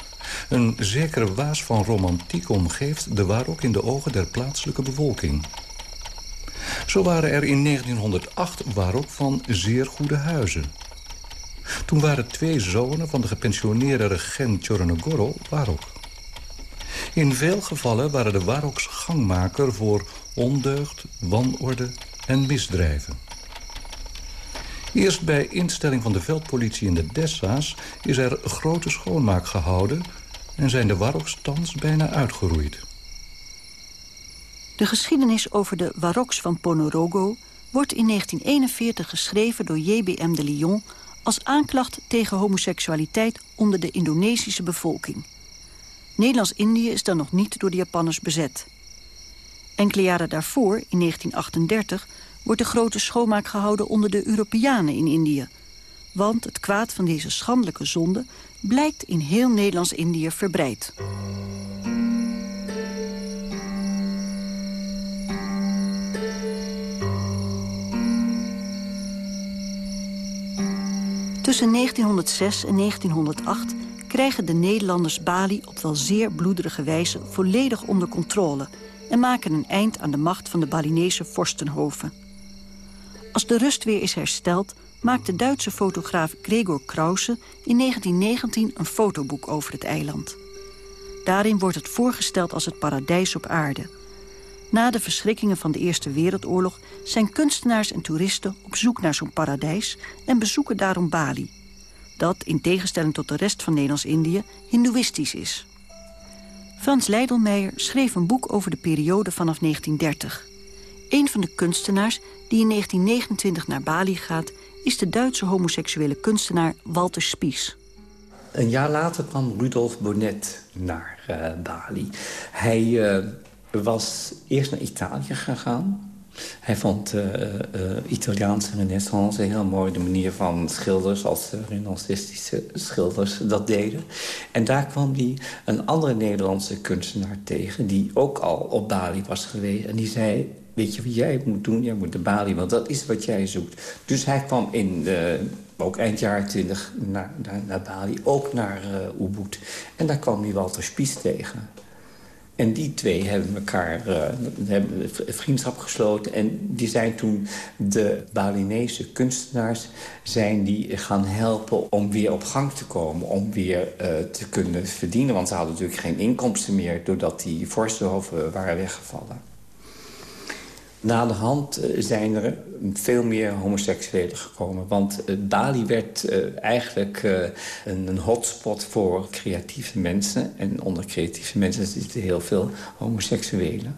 een zekere waas van romantiek omgeeft de warok in de ogen der plaatselijke bevolking. Zo waren er in 1908 warok van zeer goede huizen. Toen waren twee zonen van de gepensioneerde regent Chornogoro warok. In veel gevallen waren de Waroks gangmaker voor ondeugd, wanorde en misdrijven. Eerst bij instelling van de veldpolitie in de Dessa's is er grote schoonmaak gehouden... en zijn de Waroks thans bijna uitgeroeid. De geschiedenis over de Waroks van Ponorogo wordt in 1941 geschreven door J.B.M. de Lyon... als aanklacht tegen homoseksualiteit onder de Indonesische bevolking... Nederlands-Indië is dan nog niet door de Japanners bezet. Enkele jaren daarvoor, in 1938, wordt de grote schoonmaak gehouden onder de Europeanen in Indië. Want het kwaad van deze schandelijke zonde blijkt in heel Nederlands-Indië verbreid. Tussen 1906 en 1908 krijgen de Nederlanders Bali op wel zeer bloederige wijze volledig onder controle en maken een eind aan de macht van de Balinese vorstenhoven. Als de rust weer is hersteld, maakt de Duitse fotograaf Gregor Krause in 1919 een fotoboek over het eiland. Daarin wordt het voorgesteld als het paradijs op aarde. Na de verschrikkingen van de Eerste Wereldoorlog zijn kunstenaars en toeristen op zoek naar zo'n paradijs en bezoeken daarom Bali dat, in tegenstelling tot de rest van Nederlands-Indië, hindoeïstisch is. Frans Leidelmeijer schreef een boek over de periode vanaf 1930. Een van de kunstenaars die in 1929 naar Bali gaat... is de Duitse homoseksuele kunstenaar Walter Spies. Een jaar later kwam Rudolf Bonnet naar uh, Bali. Hij uh, was eerst naar Italië gegaan... Hij vond uh, uh, Italiaanse renaissance heel mooi. De manier van schilders als renaissancistische schilders dat deden. En daar kwam hij een andere Nederlandse kunstenaar tegen... die ook al op Bali was geweest. En die zei, weet je wat jij moet doen? Jij moet de Bali, want dat is wat jij zoekt. Dus hij kwam in de, ook eind jaren twintig naar, naar, naar, Bali, ook naar uh, Ubud. En daar kwam hij Walter Spies tegen. En die twee hebben elkaar uh, hebben vriendschap gesloten. En die zijn toen de Balinese kunstenaars zijn die gaan helpen om weer op gang te komen. Om weer uh, te kunnen verdienen. Want ze hadden natuurlijk geen inkomsten meer doordat die vorstenhoven waren weggevallen. Na de hand eh, zijn er veel meer homoseksuelen gekomen. Want eh, Bali werd eh, eigenlijk een hotspot voor creatieve mensen. En onder creatieve mensen zitten heel veel homoseksuelen.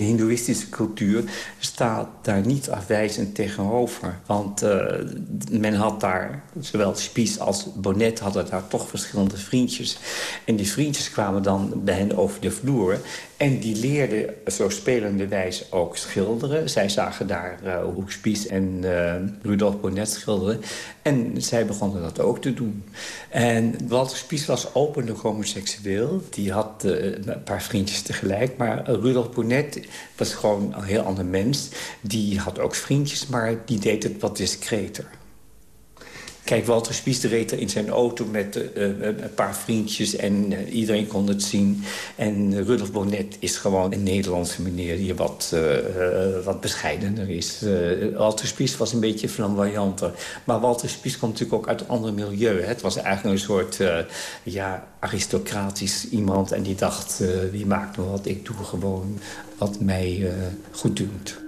De hindoeïstische cultuur staat daar niet afwijzend tegenover. Want uh, men had daar, zowel Spies als Bonnet hadden daar toch verschillende vriendjes. En die vriendjes kwamen dan bij hen over de vloer. En die leerden zo spelende wijze ook schilderen. Zij zagen daar uh, hoe Spies en uh, Rudolf Bonnet schilderen. En zij begonnen dat ook te doen. En Walter Spies was openlijk homoseksueel. Die had uh, een paar vriendjes tegelijk. Maar Rudolf Bonnet was gewoon een heel ander mens. Die had ook vriendjes, maar die deed het wat discreter. Kijk, Walter Spies reed er in zijn auto met uh, een paar vriendjes... en uh, iedereen kon het zien. En Rudolf Bonnet is gewoon een Nederlandse meneer... die wat, wat bescheidener is. Walter Spies was een beetje flamboyanter. Maar Walter Spies komt natuurlijk ook uit een ander milieu. Hè. Het was eigenlijk een soort ja, aristocratisch iemand... en die dacht, wie maakt me wat? Ik doe gewoon wat mij goed doet.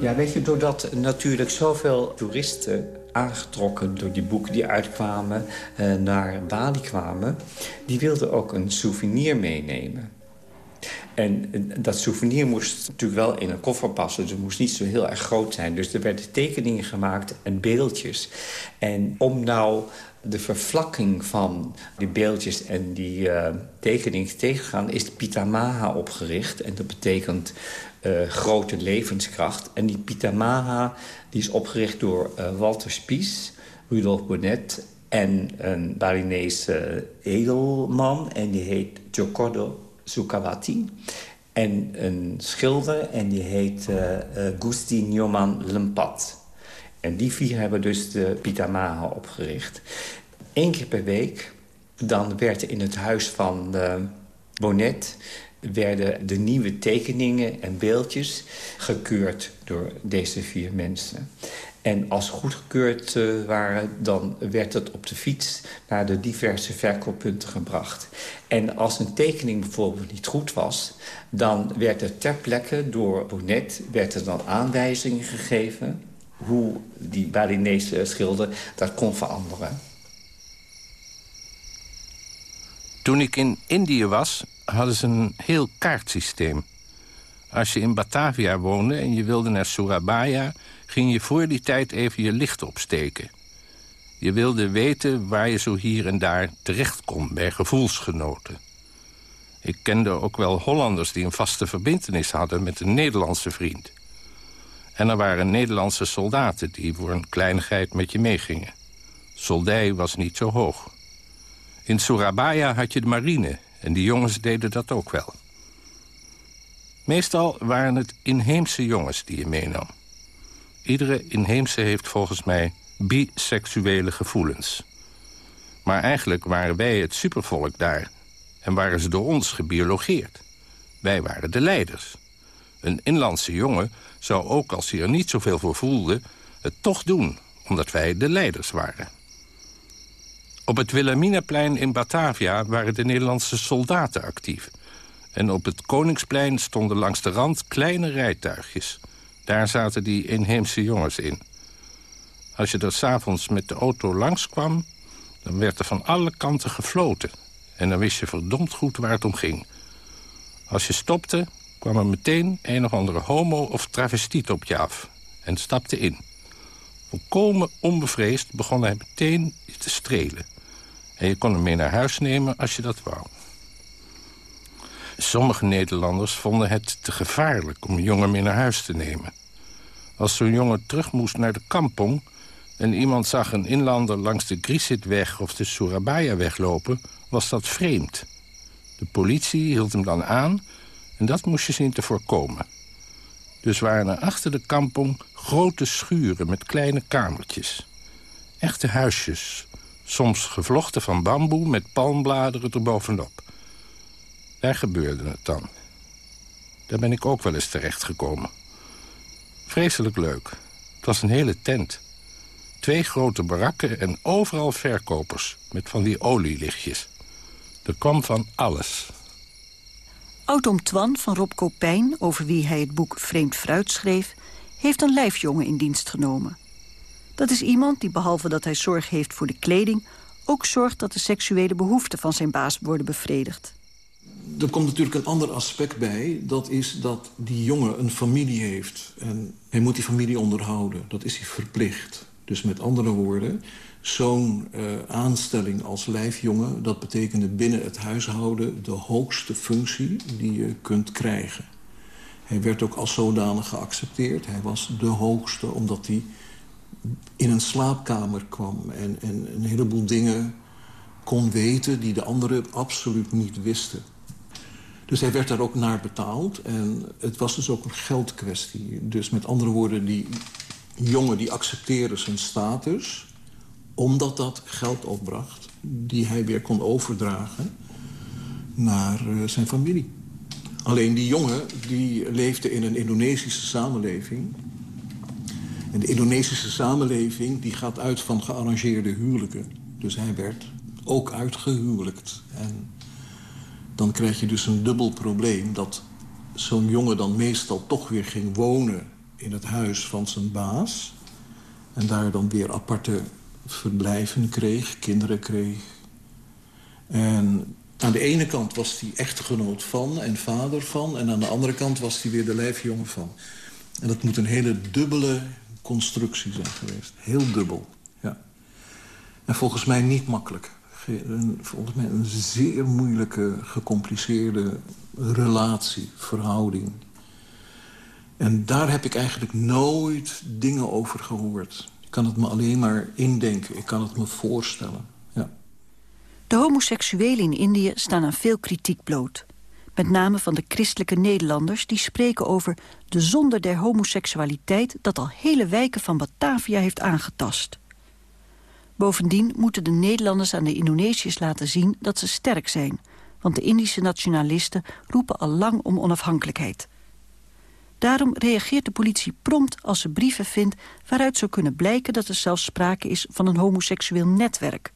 Ja, weet je, doordat natuurlijk zoveel toeristen aangetrokken door die boeken die uitkwamen, eh, naar Bali kwamen, die wilden ook een souvenir meenemen. En dat souvenir moest natuurlijk wel in een koffer passen. Dus het moest niet zo heel erg groot zijn. Dus er werden tekeningen gemaakt en beeldjes. En om nou de vervlakking van die beeldjes en die uh, tekeningen tegen te gaan... is de Pitamaha opgericht. En dat betekent uh, grote levenskracht. En die Pitamaha die is opgericht door uh, Walter Spies, Rudolf Bonnet... en een Balinese edelman. En die heet Giocondo Sukawati. En een schilder en die heet Gusti Nyoman Lempat. En die vier hebben dus de Pitamaha opgericht. Eén keer per week, dan werd er in het huis van Bonnet werden de nieuwe tekeningen en beeldjes gekeurd door deze vier mensen. En als goedgekeurd uh, waren, dan werd het op de fiets naar de diverse verkooppunten gebracht. En als een tekening bijvoorbeeld niet goed was... dan werd er ter plekke door Bonnet werd er dan aanwijzingen gegeven... hoe die Balinese schilder dat kon veranderen. Toen ik in Indië was, hadden ze een heel kaartsysteem. Als je in Batavia woonde en je wilde naar Surabaya... ging je voor die tijd even je licht opsteken. Je wilde weten waar je zo hier en daar terecht kon bij gevoelsgenoten. Ik kende ook wel Hollanders die een vaste verbindenis hadden... met een Nederlandse vriend. En er waren Nederlandse soldaten die voor een kleinigheid met je meegingen. Soldij was niet zo hoog. In Surabaya had je de marine en die jongens deden dat ook wel. Meestal waren het inheemse jongens die je meenam. Iedere inheemse heeft volgens mij biseksuele gevoelens. Maar eigenlijk waren wij het supervolk daar... en waren ze door ons gebiologeerd. Wij waren de leiders. Een inlandse jongen zou ook als hij er niet zoveel voor voelde... het toch doen, omdat wij de leiders waren. Op het Wilhelminaplein in Batavia waren de Nederlandse soldaten actief. En op het Koningsplein stonden langs de rand kleine rijtuigjes. Daar zaten die inheemse jongens in. Als je er s'avonds met de auto langskwam... dan werd er van alle kanten gefloten. En dan wist je verdomd goed waar het om ging. Als je stopte, kwam er meteen een of andere homo of travestiet op je af. En stapte in. Volkomen onbevreesd begon hij meteen je te strelen. En je kon hem mee naar huis nemen als je dat wou. Sommige Nederlanders vonden het te gevaarlijk om een jongen mee naar huis te nemen. Als zo'n jongen terug moest naar de kampong... en iemand zag een inlander langs de Grisitweg of de Surabaya weglopen... was dat vreemd. De politie hield hem dan aan en dat moest je zien te voorkomen. Dus waren er achter de kampong grote schuren met kleine kamertjes. Echte huisjes, soms gevlochten van bamboe met palmbladeren erbovenop. Daar gebeurde het dan. Daar ben ik ook wel eens terechtgekomen. Vreselijk leuk. Het was een hele tent. Twee grote barakken en overal verkopers met van die olielichtjes. Er kwam van alles. Oudom Twan van Rob Kopijn, over wie hij het boek Vreemd Fruit schreef... heeft een lijfjongen in dienst genomen. Dat is iemand die behalve dat hij zorg heeft voor de kleding... ook zorgt dat de seksuele behoeften van zijn baas worden bevredigd. Er komt natuurlijk een ander aspect bij. Dat is dat die jongen een familie heeft. En hij moet die familie onderhouden. Dat is hij verplicht. Dus met andere woorden, zo'n uh, aanstelling als lijfjongen... dat betekende binnen het huishouden de hoogste functie die je kunt krijgen. Hij werd ook als zodanig geaccepteerd. Hij was de hoogste omdat hij in een slaapkamer kwam... en, en een heleboel dingen kon weten die de anderen absoluut niet wisten. Dus hij werd daar ook naar betaald. En het was dus ook een geldkwestie. Dus met andere woorden, die jongen die accepteerde zijn status... omdat dat geld opbracht die hij weer kon overdragen naar uh, zijn familie. Alleen die jongen die leefde in een Indonesische samenleving. En de Indonesische samenleving die gaat uit van gearrangeerde huwelijken. Dus hij werd ook uitgehuwelijkt. En dan krijg je dus een dubbel probleem... dat zo'n jongen dan meestal toch weer ging wonen in het huis van zijn baas... en daar dan weer aparte verblijven kreeg, kinderen kreeg. En aan de ene kant was hij echtgenoot van en vader van... en aan de andere kant was hij weer de lijfjongen van. En dat moet een hele dubbele constructie zijn geweest. Heel dubbel, ja. En volgens mij niet makkelijk. Een, volgens mij een zeer moeilijke, gecompliceerde relatie, verhouding. En daar heb ik eigenlijk nooit dingen over gehoord. Ik kan het me alleen maar indenken. Ik kan het me voorstellen. Ja. De homoseksuelen in Indië staan aan veel kritiek bloot. Met name van de christelijke Nederlanders die spreken over de zonde der homoseksualiteit dat al hele wijken van Batavia heeft aangetast. Bovendien moeten de Nederlanders aan de Indonesiërs laten zien dat ze sterk zijn, want de Indische nationalisten roepen al lang om onafhankelijkheid. Daarom reageert de politie prompt als ze brieven vindt... waaruit zou kunnen blijken dat er zelfs sprake is van een homoseksueel netwerk.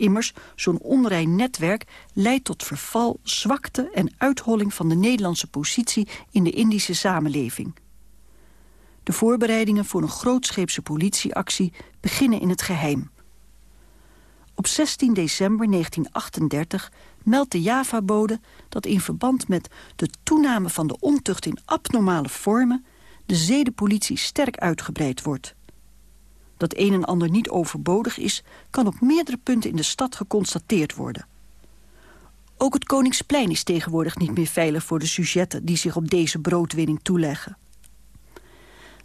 Immers, zo'n onrein netwerk leidt tot verval, zwakte en uitholling... van de Nederlandse positie in de Indische samenleving. De voorbereidingen voor een grootscheepse politieactie beginnen in het geheim. Op 16 december 1938 meldt de Java-bode dat in verband met de toename van de ontucht in abnormale vormen de zedenpolitie sterk uitgebreid wordt. Dat een en ander niet overbodig is, kan op meerdere punten in de stad geconstateerd worden. Ook het Koningsplein is tegenwoordig niet meer veilig voor de sujetten die zich op deze broodwinning toeleggen.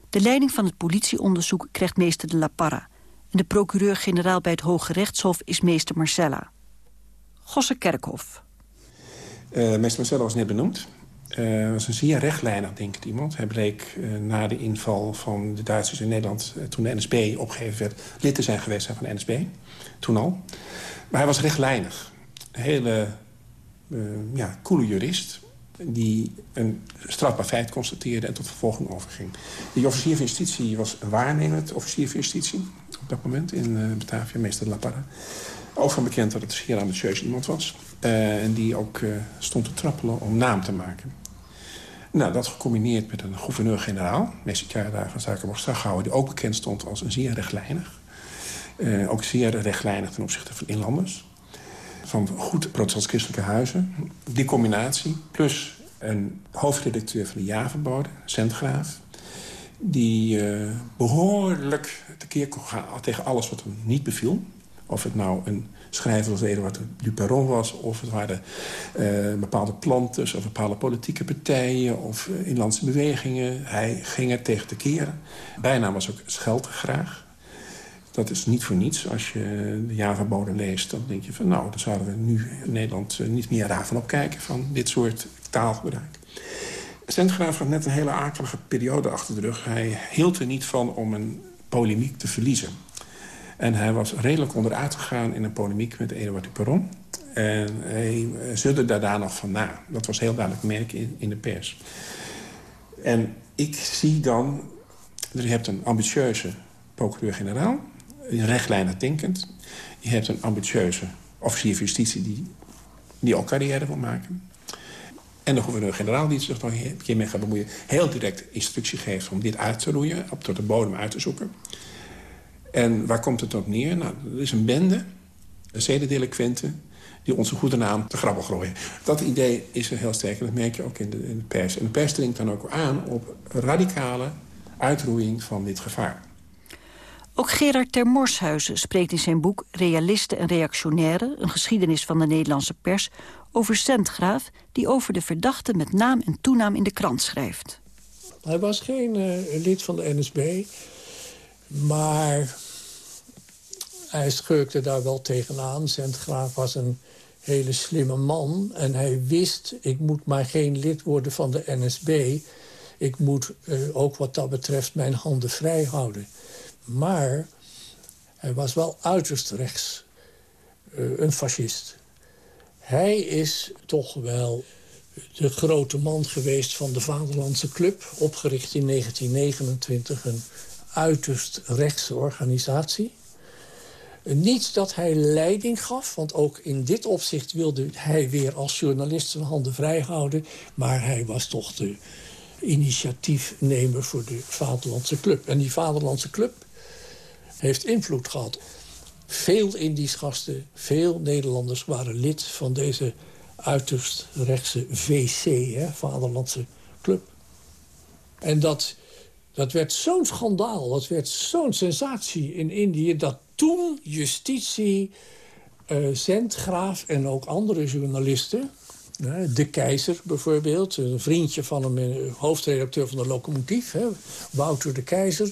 De leiding van het politieonderzoek krijgt meester de La Parra... en de procureur-generaal bij het Hoge Rechtshof is meester Marcella. Gosse Kerkhof. Uh, meester Marcella was net benoemd. Uh, was een zeer rechtlijnig, denk ik, iemand. Hij bleek uh, na de inval van de Duitsers in Nederland... Uh, toen de NSB opgegeven werd, lid te zijn geweest van de NSB. Toen al. Maar hij was rechtlijnig. Een hele ja, coole jurist die een strafbaar feit constateerde en tot vervolging overging. Die officier van justitie was een waarnemend officier van justitie... op dat moment in Batavia, meester La Parra. Ook van bekend dat het zeer ambitieus iemand was. En die ook stond te trappelen om naam te maken. Nou, dat gecombineerd met een gouverneur-generaal, daar van Strachouwer... die ook bekend stond als een zeer rechtlijnig. Uh, ook zeer rechtlijnig ten opzichte van inlanders. Van goed protestants-christelijke huizen. Die combinatie, plus een hoofdredacteur van de Javerbode, Centgraaf... die behoorlijk tekeer kon gaan tegen alles wat hem niet beviel. Of het nou een schrijver als Eduard Duperron was... of het waren uh, bepaalde planten of bepaalde politieke partijen... of uh, inlandse bewegingen. Hij ging er tegen te keren. Bijnaam was ook Scheltegraag. Dat is niet voor niets. Als je de Java-bodem leest, dan denk je van... nou, dan zouden we nu in Nederland uh, niet meer raar van opkijken... van dit soort taalgebruik. Centgraaf had net een hele akelige periode achter de rug. Hij hield er niet van om een polemiek te verliezen. En hij was redelijk onderuit gegaan in een polemiek met Eduard de Perron. En hij zulde daar nog van na. Dat was heel duidelijk merken in, in de pers. En ik zie dan... Je hebt een ambitieuze procureur-generaal. Rechtlijnig denkend. Je hebt een ambitieuze officier van justitie... die, die ook carrière wil maken. En de gouverneur-generaal die zich er een keer mee gaat bemoeien... heel direct instructie geeft om dit uit te roeien... tot de bodem uit te zoeken. En waar komt het op neer? Nou, er is een bende, een zedendelinquenten... die onze goede naam te grabbel gooien. Dat idee is er heel sterk en dat merk je ook in de, in de pers. En de pers dringt dan ook aan op radicale uitroeiing van dit gevaar. Ook Gerard ter Morshuizen spreekt in zijn boek Realisten en Reactionaire... een geschiedenis van de Nederlandse pers... over Zendgraaf, die over de verdachte met naam en toenaam in de krant schrijft. Hij was geen uh, lid van de NSB, maar hij schurkte daar wel tegenaan. Zendgraaf was een hele slimme man. En hij wist, ik moet maar geen lid worden van de NSB. Ik moet uh, ook wat dat betreft mijn handen vrij houden. Maar hij was wel uiterst rechts. Uh, een fascist. Hij is toch wel de grote man geweest van de Vaderlandse Club. Opgericht in 1929, een uiterst rechtse organisatie. Niet dat hij leiding gaf, want ook in dit opzicht wilde hij weer als journalist zijn handen vrij houden. Maar hij was toch de initiatiefnemer voor de Vaderlandse Club. En die Vaderlandse Club heeft invloed gehad. Veel Indisch gasten, veel Nederlanders waren lid van deze uiterst rechtse VC, hè, Vaderlandse Club. En dat, dat werd zo'n schandaal, dat werd zo'n sensatie in Indië... dat toen justitie, uh, en ook andere journalisten... De Keizer bijvoorbeeld, een vriendje van hem, eh, hoofdredacteur van de Locomotief... Hè, Wouter de Keizer,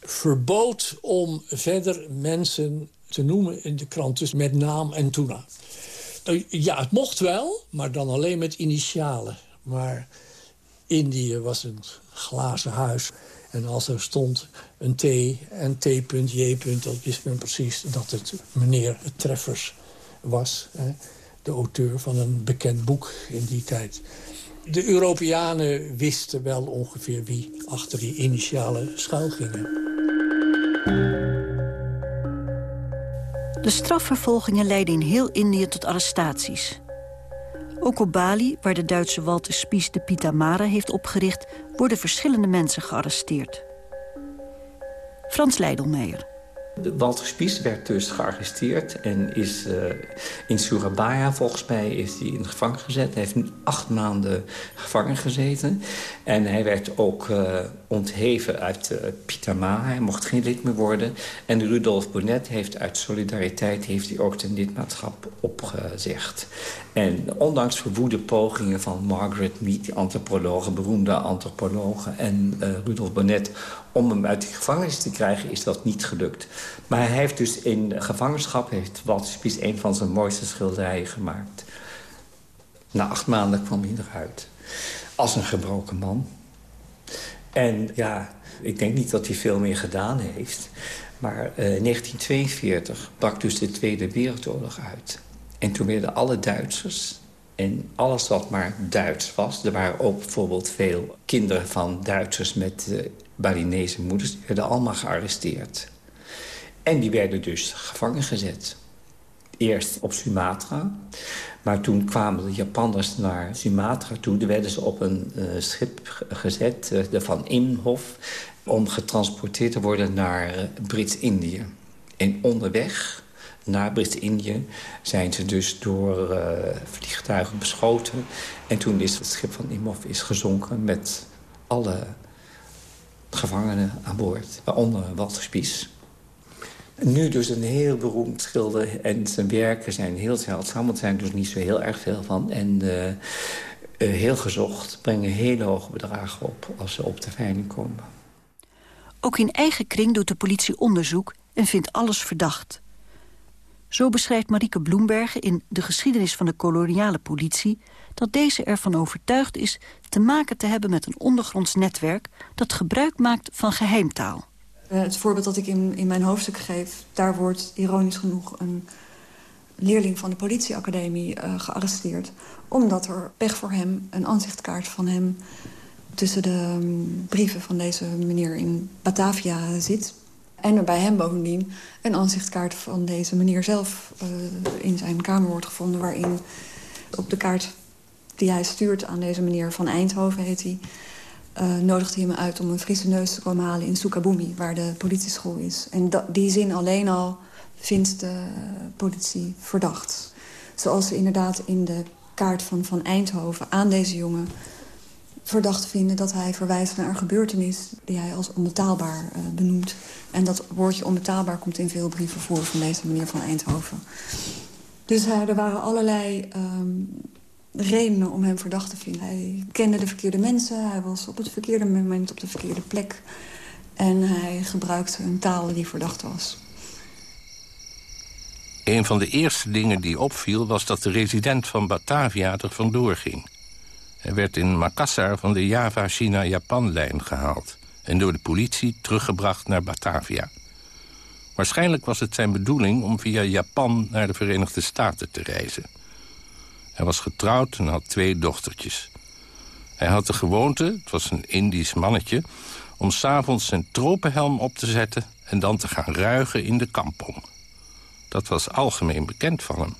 verbood om verder mensen te noemen in de krant... dus met naam en toenaam. Eh, ja, het mocht wel, maar dan alleen met initialen. Maar Indië was een glazen huis. En als er stond een T en T.J. dan wist men precies dat het meneer Treffers was. Hè, de auteur van een bekend boek in die tijd. De Europeanen wisten wel ongeveer wie achter die initialen schuil gingen. De strafvervolgingen leidden in heel Indië tot arrestaties. Ook op Bali, waar de Duitse Walter Spies de Pitamara heeft opgericht... worden verschillende mensen gearresteerd. Frans Leidelmeijer. Walter Spies werd dus gearresteerd en is uh, in Surabaya, volgens mij, is hij in gevangen gezet. Hij heeft acht maanden gevangen gezeten. En hij werd ook uh, ontheven uit uh. Hij mocht geen lid meer worden. En Rudolf Bonnet heeft uit solidariteit heeft hij ook zijn lidmaatschap opgezegd. En ondanks verwoede pogingen van Margaret Mead, antropologe, beroemde antropologe... en Rudolf Bonnet om hem uit de gevangenis te krijgen is dat niet gelukt. Maar hij heeft dus in gevangenschap... heeft Spies een van zijn mooiste schilderijen gemaakt. Na acht maanden kwam hij eruit. Als een gebroken man. En ja, ik denk niet dat hij veel meer gedaan heeft. Maar uh, eh, 1942 brak dus de Tweede Wereldoorlog uit. En toen werden alle Duitsers en alles wat maar Duits was... er waren ook bijvoorbeeld veel kinderen van Duitsers met uh, Balinese moeders... die werden allemaal gearresteerd. En die werden dus gevangen gezet. Eerst op Sumatra. Maar toen kwamen de Japanners naar Sumatra toe. Toen werden ze op een uh, schip gezet, uh, de Van Imhof... om getransporteerd te worden naar uh, Brits-Indië. En onderweg naar Brits-Indië zijn ze dus door vliegtuigen beschoten. En toen is het schip van Imhof is gezonken met alle gevangenen aan boord. Waaronder Walter Spies. Nu dus een heel beroemd schilder. En zijn werken zijn heel zeldzaam. Want er zijn dus niet zo heel erg veel van. En uh, uh, heel gezocht. Brengen hele hoge bedragen op als ze op de veiling komen. Ook in eigen kring doet de politie onderzoek en vindt alles verdacht. Zo beschrijft Marieke Bloembergen in De geschiedenis van de koloniale politie... dat deze ervan overtuigd is te maken te hebben met een ondergronds netwerk... dat gebruik maakt van geheimtaal. Uh, het voorbeeld dat ik in, in mijn hoofdstuk geef... daar wordt ironisch genoeg een leerling van de politieacademie uh, gearresteerd... omdat er pech voor hem, een aanzichtkaart van hem... tussen de um, brieven van deze meneer in Batavia zit... En er bij hem bovendien een aanzichtkaart van deze meneer zelf uh, in zijn kamer wordt gevonden... waarin op de kaart die hij stuurt aan deze meneer van Eindhoven, heet hij... Uh, nodigt hij hem uit om een frisse neus te komen halen in Sukabumi... waar de politieschool is. En die zin alleen al vindt de politie verdacht. Zoals ze inderdaad in de kaart van Van Eindhoven aan deze jongen verdacht vinden dat hij verwijst naar een gebeurtenis... die hij als onbetaalbaar uh, benoemt. En dat woordje onbetaalbaar komt in veel brieven voor van deze meneer van Eindhoven. Dus uh, er waren allerlei um, redenen om hem verdacht te vinden. Hij kende de verkeerde mensen, hij was op het verkeerde moment op de verkeerde plek. En hij gebruikte een taal die verdacht was. Een van de eerste dingen die opviel was dat de resident van Batavia er vandoor ging. Hij werd in Makassar van de Java-China-Japan-lijn gehaald... en door de politie teruggebracht naar Batavia. Waarschijnlijk was het zijn bedoeling om via Japan naar de Verenigde Staten te reizen. Hij was getrouwd en had twee dochtertjes. Hij had de gewoonte, het was een Indisch mannetje... om s'avonds zijn tropenhelm op te zetten... en dan te gaan ruigen in de kampong. Dat was algemeen bekend van hem.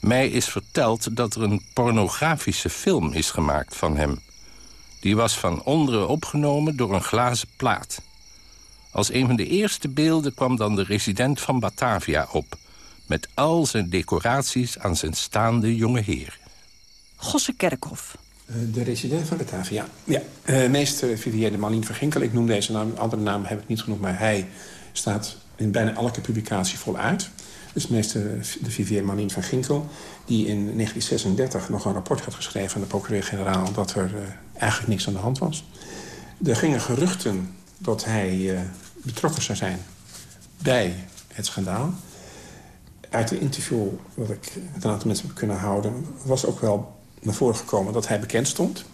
Mij is verteld dat er een pornografische film is gemaakt van hem. Die was van onderen opgenomen door een glazen plaat. Als een van de eerste beelden kwam dan de resident van Batavia op... met al zijn decoraties aan zijn staande jonge heer. Gosse Kerkhof. Eh, de resident van Batavia. Ja, uh, meester Vivier Malien van Ginkel. Ik noem deze naam, andere naam heb ik niet genoemd... maar hij staat in bijna elke publicatie voluit. Dus meester de Vivier Malien van Ginkel... die in 1936 nog een rapport had geschreven aan de procureur-generaal... dat er uh, eigenlijk niks aan de hand was. Er gingen geruchten dat hij betrokken zou zijn bij het schandaal. Uit een interview dat ik met een aantal mensen heb kunnen houden... was ook wel naar voren gekomen dat hij bekend stond.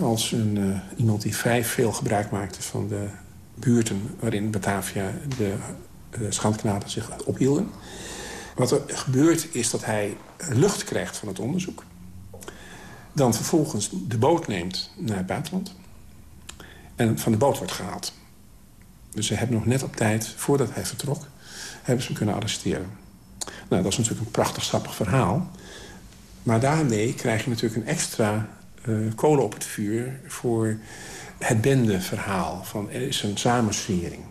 Als een, uh, iemand die vrij veel gebruik maakte van de buurten... waarin Batavia de, de schandknaden zich ophielden. Wat er gebeurt is dat hij lucht krijgt van het onderzoek. Dan vervolgens de boot neemt naar het buitenland. En van de boot wordt gehaald. Dus ze hebben nog net op tijd, voordat hij vertrok... hebben ze hem kunnen arresteren. Nou, dat is natuurlijk een prachtig sappig verhaal. Maar daarmee krijg je natuurlijk een extra uh, kolen op het vuur... voor het bendeverhaal. Van, er is een samenswering.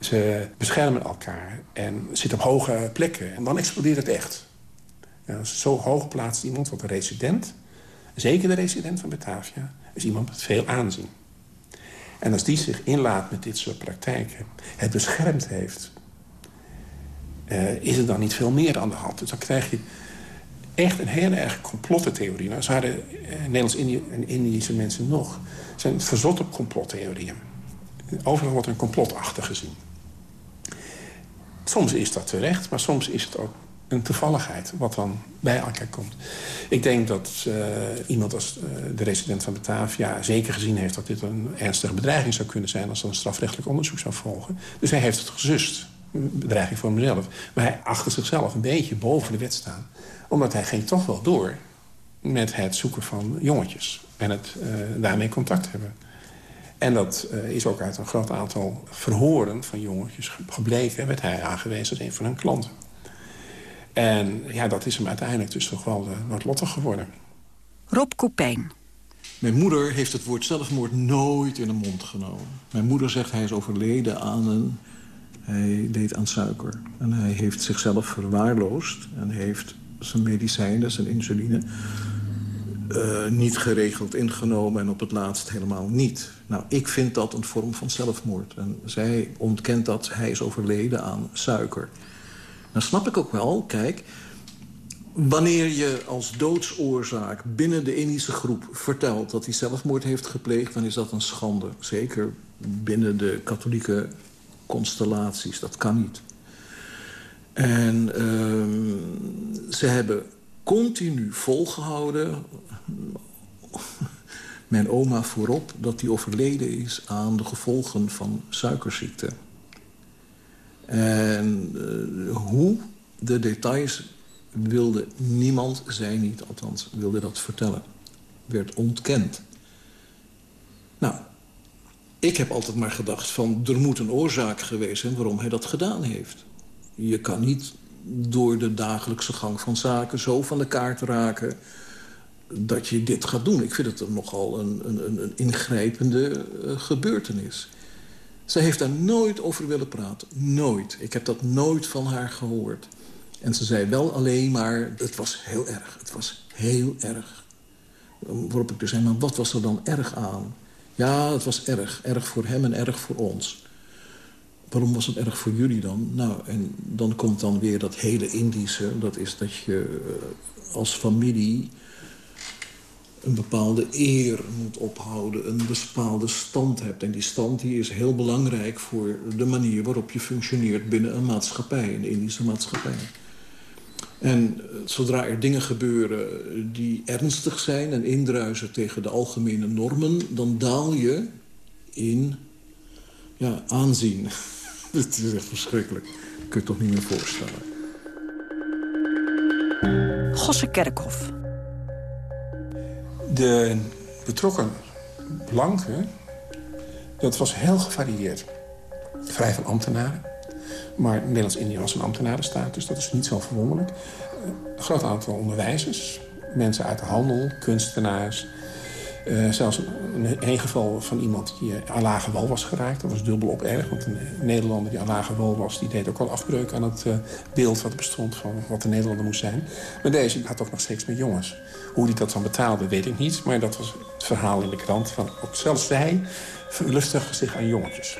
Ze beschermen elkaar en zitten op hoge plekken. En dan explodeert het echt. Als zo hoog plaatst iemand, wat een resident... zeker de resident van Batavia, is iemand met veel aanzien. En als die zich inlaat met dit soort praktijken... het beschermd heeft... Uh, is er dan niet veel meer aan de hand. Dus dan krijg je echt een heel erg complottentheorie. Nou, waren uh, Nederlands en Indische mensen nog... zijn verzot op complottheorieën. Overal wordt een complot achter gezien. Soms is dat terecht, maar soms is het ook een toevalligheid wat dan bij elkaar komt. Ik denk dat uh, iemand als de resident van Batavia zeker gezien heeft... dat dit een ernstige bedreiging zou kunnen zijn... als er een strafrechtelijk onderzoek zou volgen. Dus hij heeft het gezust. Bedreiging voor hemzelf. Maar hij achtte zichzelf een beetje boven de wet staan. Omdat hij ging toch wel door met het zoeken van jongetjes. En het uh, daarmee contact hebben. En dat is ook uit een groot aantal verhoren van jongetjes gebleken... werd hij aangewezen als een van hun klanten. En ja, dat is hem uiteindelijk dus toch wel uh, noodlottig geworden. Rob Kopijn. Mijn moeder heeft het woord zelfmoord nooit in de mond genomen. Mijn moeder zegt hij is overleden aan een... Hij deed aan suiker. En hij heeft zichzelf verwaarloosd. En heeft zijn medicijnen, zijn insuline... Uh, niet geregeld ingenomen en op het laatst helemaal niet. Nou, ik vind dat een vorm van zelfmoord. En zij ontkent dat hij is overleden aan suiker. Dan snap ik ook wel, kijk... Wanneer je als doodsoorzaak binnen de Indische groep vertelt... dat hij zelfmoord heeft gepleegd, dan is dat een schande. Zeker binnen de katholieke constellaties. Dat kan niet. En uh, ze hebben continu volgehouden... [LAUGHS] mijn oma voorop, dat hij overleden is aan de gevolgen van suikerziekte. En uh, hoe de details wilde niemand, zij niet althans, wilde dat vertellen. Werd ontkend. Nou, ik heb altijd maar gedacht van... er moet een oorzaak geweest zijn waarom hij dat gedaan heeft. Je kan niet door de dagelijkse gang van zaken zo van de kaart raken... dat je dit gaat doen. Ik vind het nogal een, een, een ingrijpende uh, gebeurtenis. Ze heeft daar nooit over willen praten. Nooit. Ik heb dat nooit van haar gehoord. En ze zei wel alleen maar, het was heel erg. Het was heel erg. Waarop ik dus zei, maar wat was er dan erg aan? Ja, het was erg. Erg voor hem en erg voor ons. Waarom was het erg voor jullie dan? Nou, en dan komt dan weer dat hele Indische. Dat is dat je eh, als familie een bepaalde eer moet ophouden, een bepaalde stand hebt. En die stand die is heel belangrijk voor de manier waarop je functioneert binnen een maatschappij, een Indische maatschappij. En eh, zodra er dingen gebeuren die ernstig zijn en indruisen tegen de algemene normen, dan daal je in ja, aanzien. [LAUGHS] Het is echt verschrikkelijk. Dat kun je toch niet meer voorstellen. Gosse Kerkhof. De betrokken blanken, dat was heel gevarieerd. Vrij veel ambtenaren. Maar Nederlands-Indië was een ambtenarenstaat, dus dat is niet zo verwonderlijk. Een groot aantal onderwijzers, mensen uit de handel, kunstenaars... Uh, zelfs een, een geval van iemand die uh, aan lage wal was geraakt. Dat was dubbel erg, want een Nederlander die aan lage wal was... die deed ook wel afbreuk aan het beeld wat bestond van wat de Nederlander moest zijn. Maar deze had ook nog steeds met jongens. Hoe die dat dan betaalde, weet ik niet. Maar dat was het verhaal in de krant. Van, zelfs zij verlustigen zich aan jongetjes.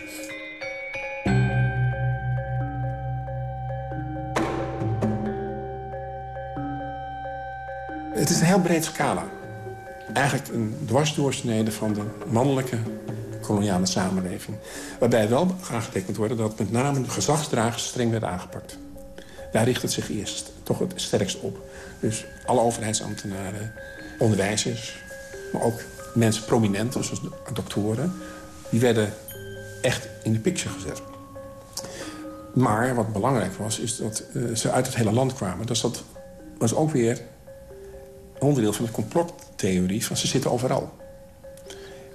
Breed scala eigenlijk een dwarsdoorsnede van de mannelijke koloniale samenleving. Waarbij wel aangetekend moet worden dat met name de gezagsdragers streng werden aangepakt. Daar richt het zich eerst toch het sterkst op. Dus alle overheidsambtenaren, onderwijzers, maar ook mensen prominenten, zoals doktoren... die werden echt in de picture gezet. Maar wat belangrijk was, is dat uh, ze uit het hele land kwamen. Dus dat was ook weer onderdeel van de complottheorie van ze zitten overal.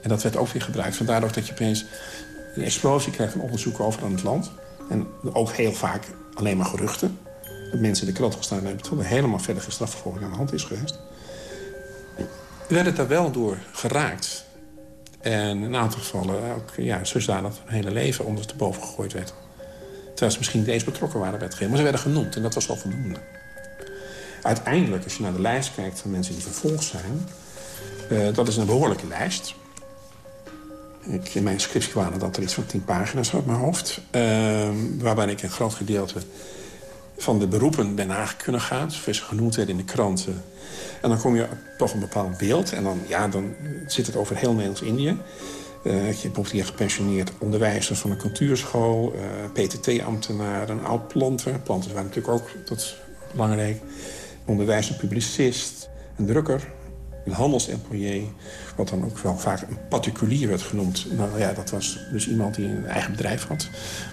En dat werd ook weer gebruikt. Vandaar ook dat je opeens een explosie krijgt van onderzoeken over aan het land. En ook heel vaak alleen maar geruchten. Dat mensen de krant gestaan hebben... terwijl er helemaal verder geen strafvervolging aan de hand is geweest. We werden daar wel door geraakt. En in een aantal gevallen ook ja, zodanig dat hun hele leven onder te boven gegooid werd. Terwijl ze misschien niet eens betrokken waren bij het geheel. Maar ze werden genoemd en dat was wel voldoende. Uiteindelijk, als je naar de lijst kijkt van mensen die vervolgd zijn... Uh, dat is een behoorlijke lijst. Ik, in mijn scriptie waren dat er iets van tien pagina's uit mijn hoofd. Uh, waarbij ik een groot gedeelte van de beroepen ben kunnen gaan. Zoals genoemd werden in de kranten. En dan kom je toch een bepaald beeld. En dan, ja, dan zit het over heel Nederlands-Indië. Uh, je hebt bijvoorbeeld hier gepensioneerd onderwijzers van een cultuurschool... Uh, PTT-ambtenaar, een oud-planter. Planters waren natuurlijk ook tot belangrijk onderwijs, een publicist, een drukker, een handelsemployé... wat dan ook wel vaak een particulier werd genoemd. Nou ja, dat was dus iemand die een eigen bedrijf had.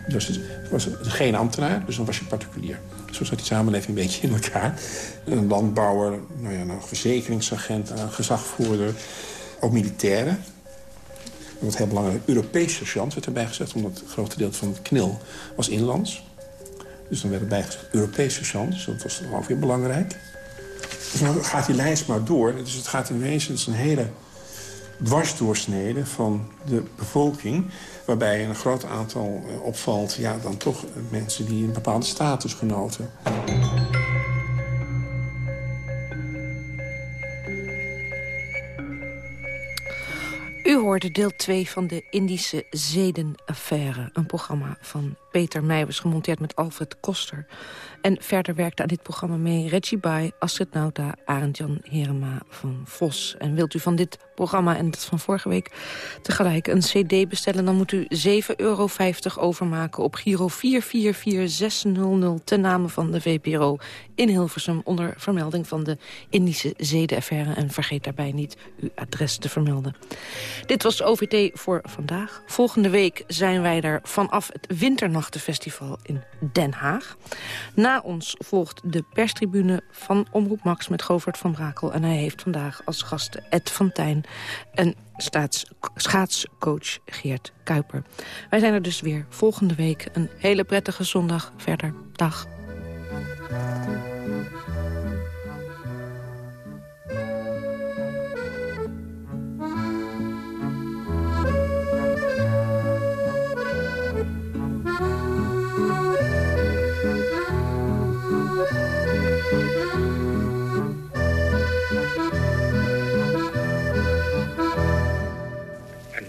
Dus het was geen ambtenaar, dus dan was je particulier. Zo zat die samenleving een beetje in elkaar. Een landbouwer, nou ja, een verzekeringsagent, een gezagvoerder, ook militairen. Wat heel belangrijk, Europees sergeant werd erbij gezet... omdat het grote deel van het knil was inlands. Dus dan werd erbij gezegd Europese sergeant. Dus dat was dan ook weer belangrijk. Dus dan gaat die lijst maar door. Dus het gaat in wezen het een hele dwarsdoorsnede van de bevolking... waarbij een groot aantal eh, opvalt... ja, dan toch mensen die een bepaalde status genoten. U hoorde deel 2 van de Indische Zedenaffaire. Een programma van Peter Meijers, gemonteerd met Alfred Koster. En verder werkte aan dit programma mee Reggie Bai, Astrid Nauta, Arend-Jan Herema van Vos. En wilt u van dit programma en dat van vorige week tegelijk een cd bestellen... dan moet u 7,50 euro overmaken op Giro 444600... ten name van de VPRO in Hilversum... onder vermelding van de Indische zedenaffaire. En vergeet daarbij niet uw adres te vermelden. Dit was OVT voor vandaag. Volgende week zijn wij er vanaf het Winternachtenfestival in Den Haag. Na ons volgt de perstribune van Omroep Max met Govert van Brakel. En hij heeft vandaag als gast Ed van Tijn en schaatscoach Geert Kuiper. Wij zijn er dus weer volgende week. Een hele prettige zondag verder. Dag.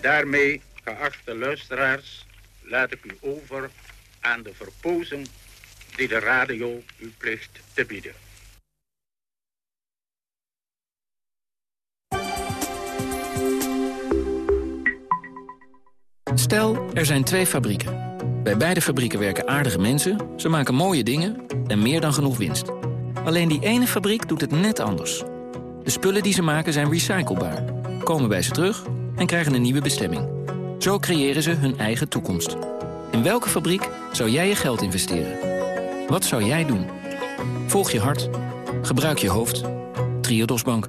daarmee, geachte luisteraars, laat ik u over aan de verpozen die de radio u plicht te bieden. Stel, er zijn twee fabrieken. Bij beide fabrieken werken aardige mensen, ze maken mooie dingen en meer dan genoeg winst. Alleen die ene fabriek doet het net anders. De spullen die ze maken zijn recyclebaar, komen bij ze terug en krijgen een nieuwe bestemming. Zo creëren ze hun eigen toekomst. In welke fabriek zou jij je geld investeren? Wat zou jij doen? Volg je hart. Gebruik je hoofd. Triodos Bank.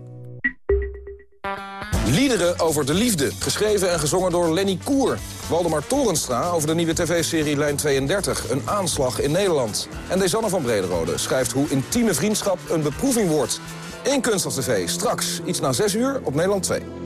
Liederen over de liefde, geschreven en gezongen door Lenny Koer. Waldemar Torenstra over de nieuwe tv-serie Lijn 32, een aanslag in Nederland. En Desanne van Brederode schrijft hoe intieme vriendschap een beproeving wordt. In Kunststof TV, straks, iets na 6 uur op Nederland 2.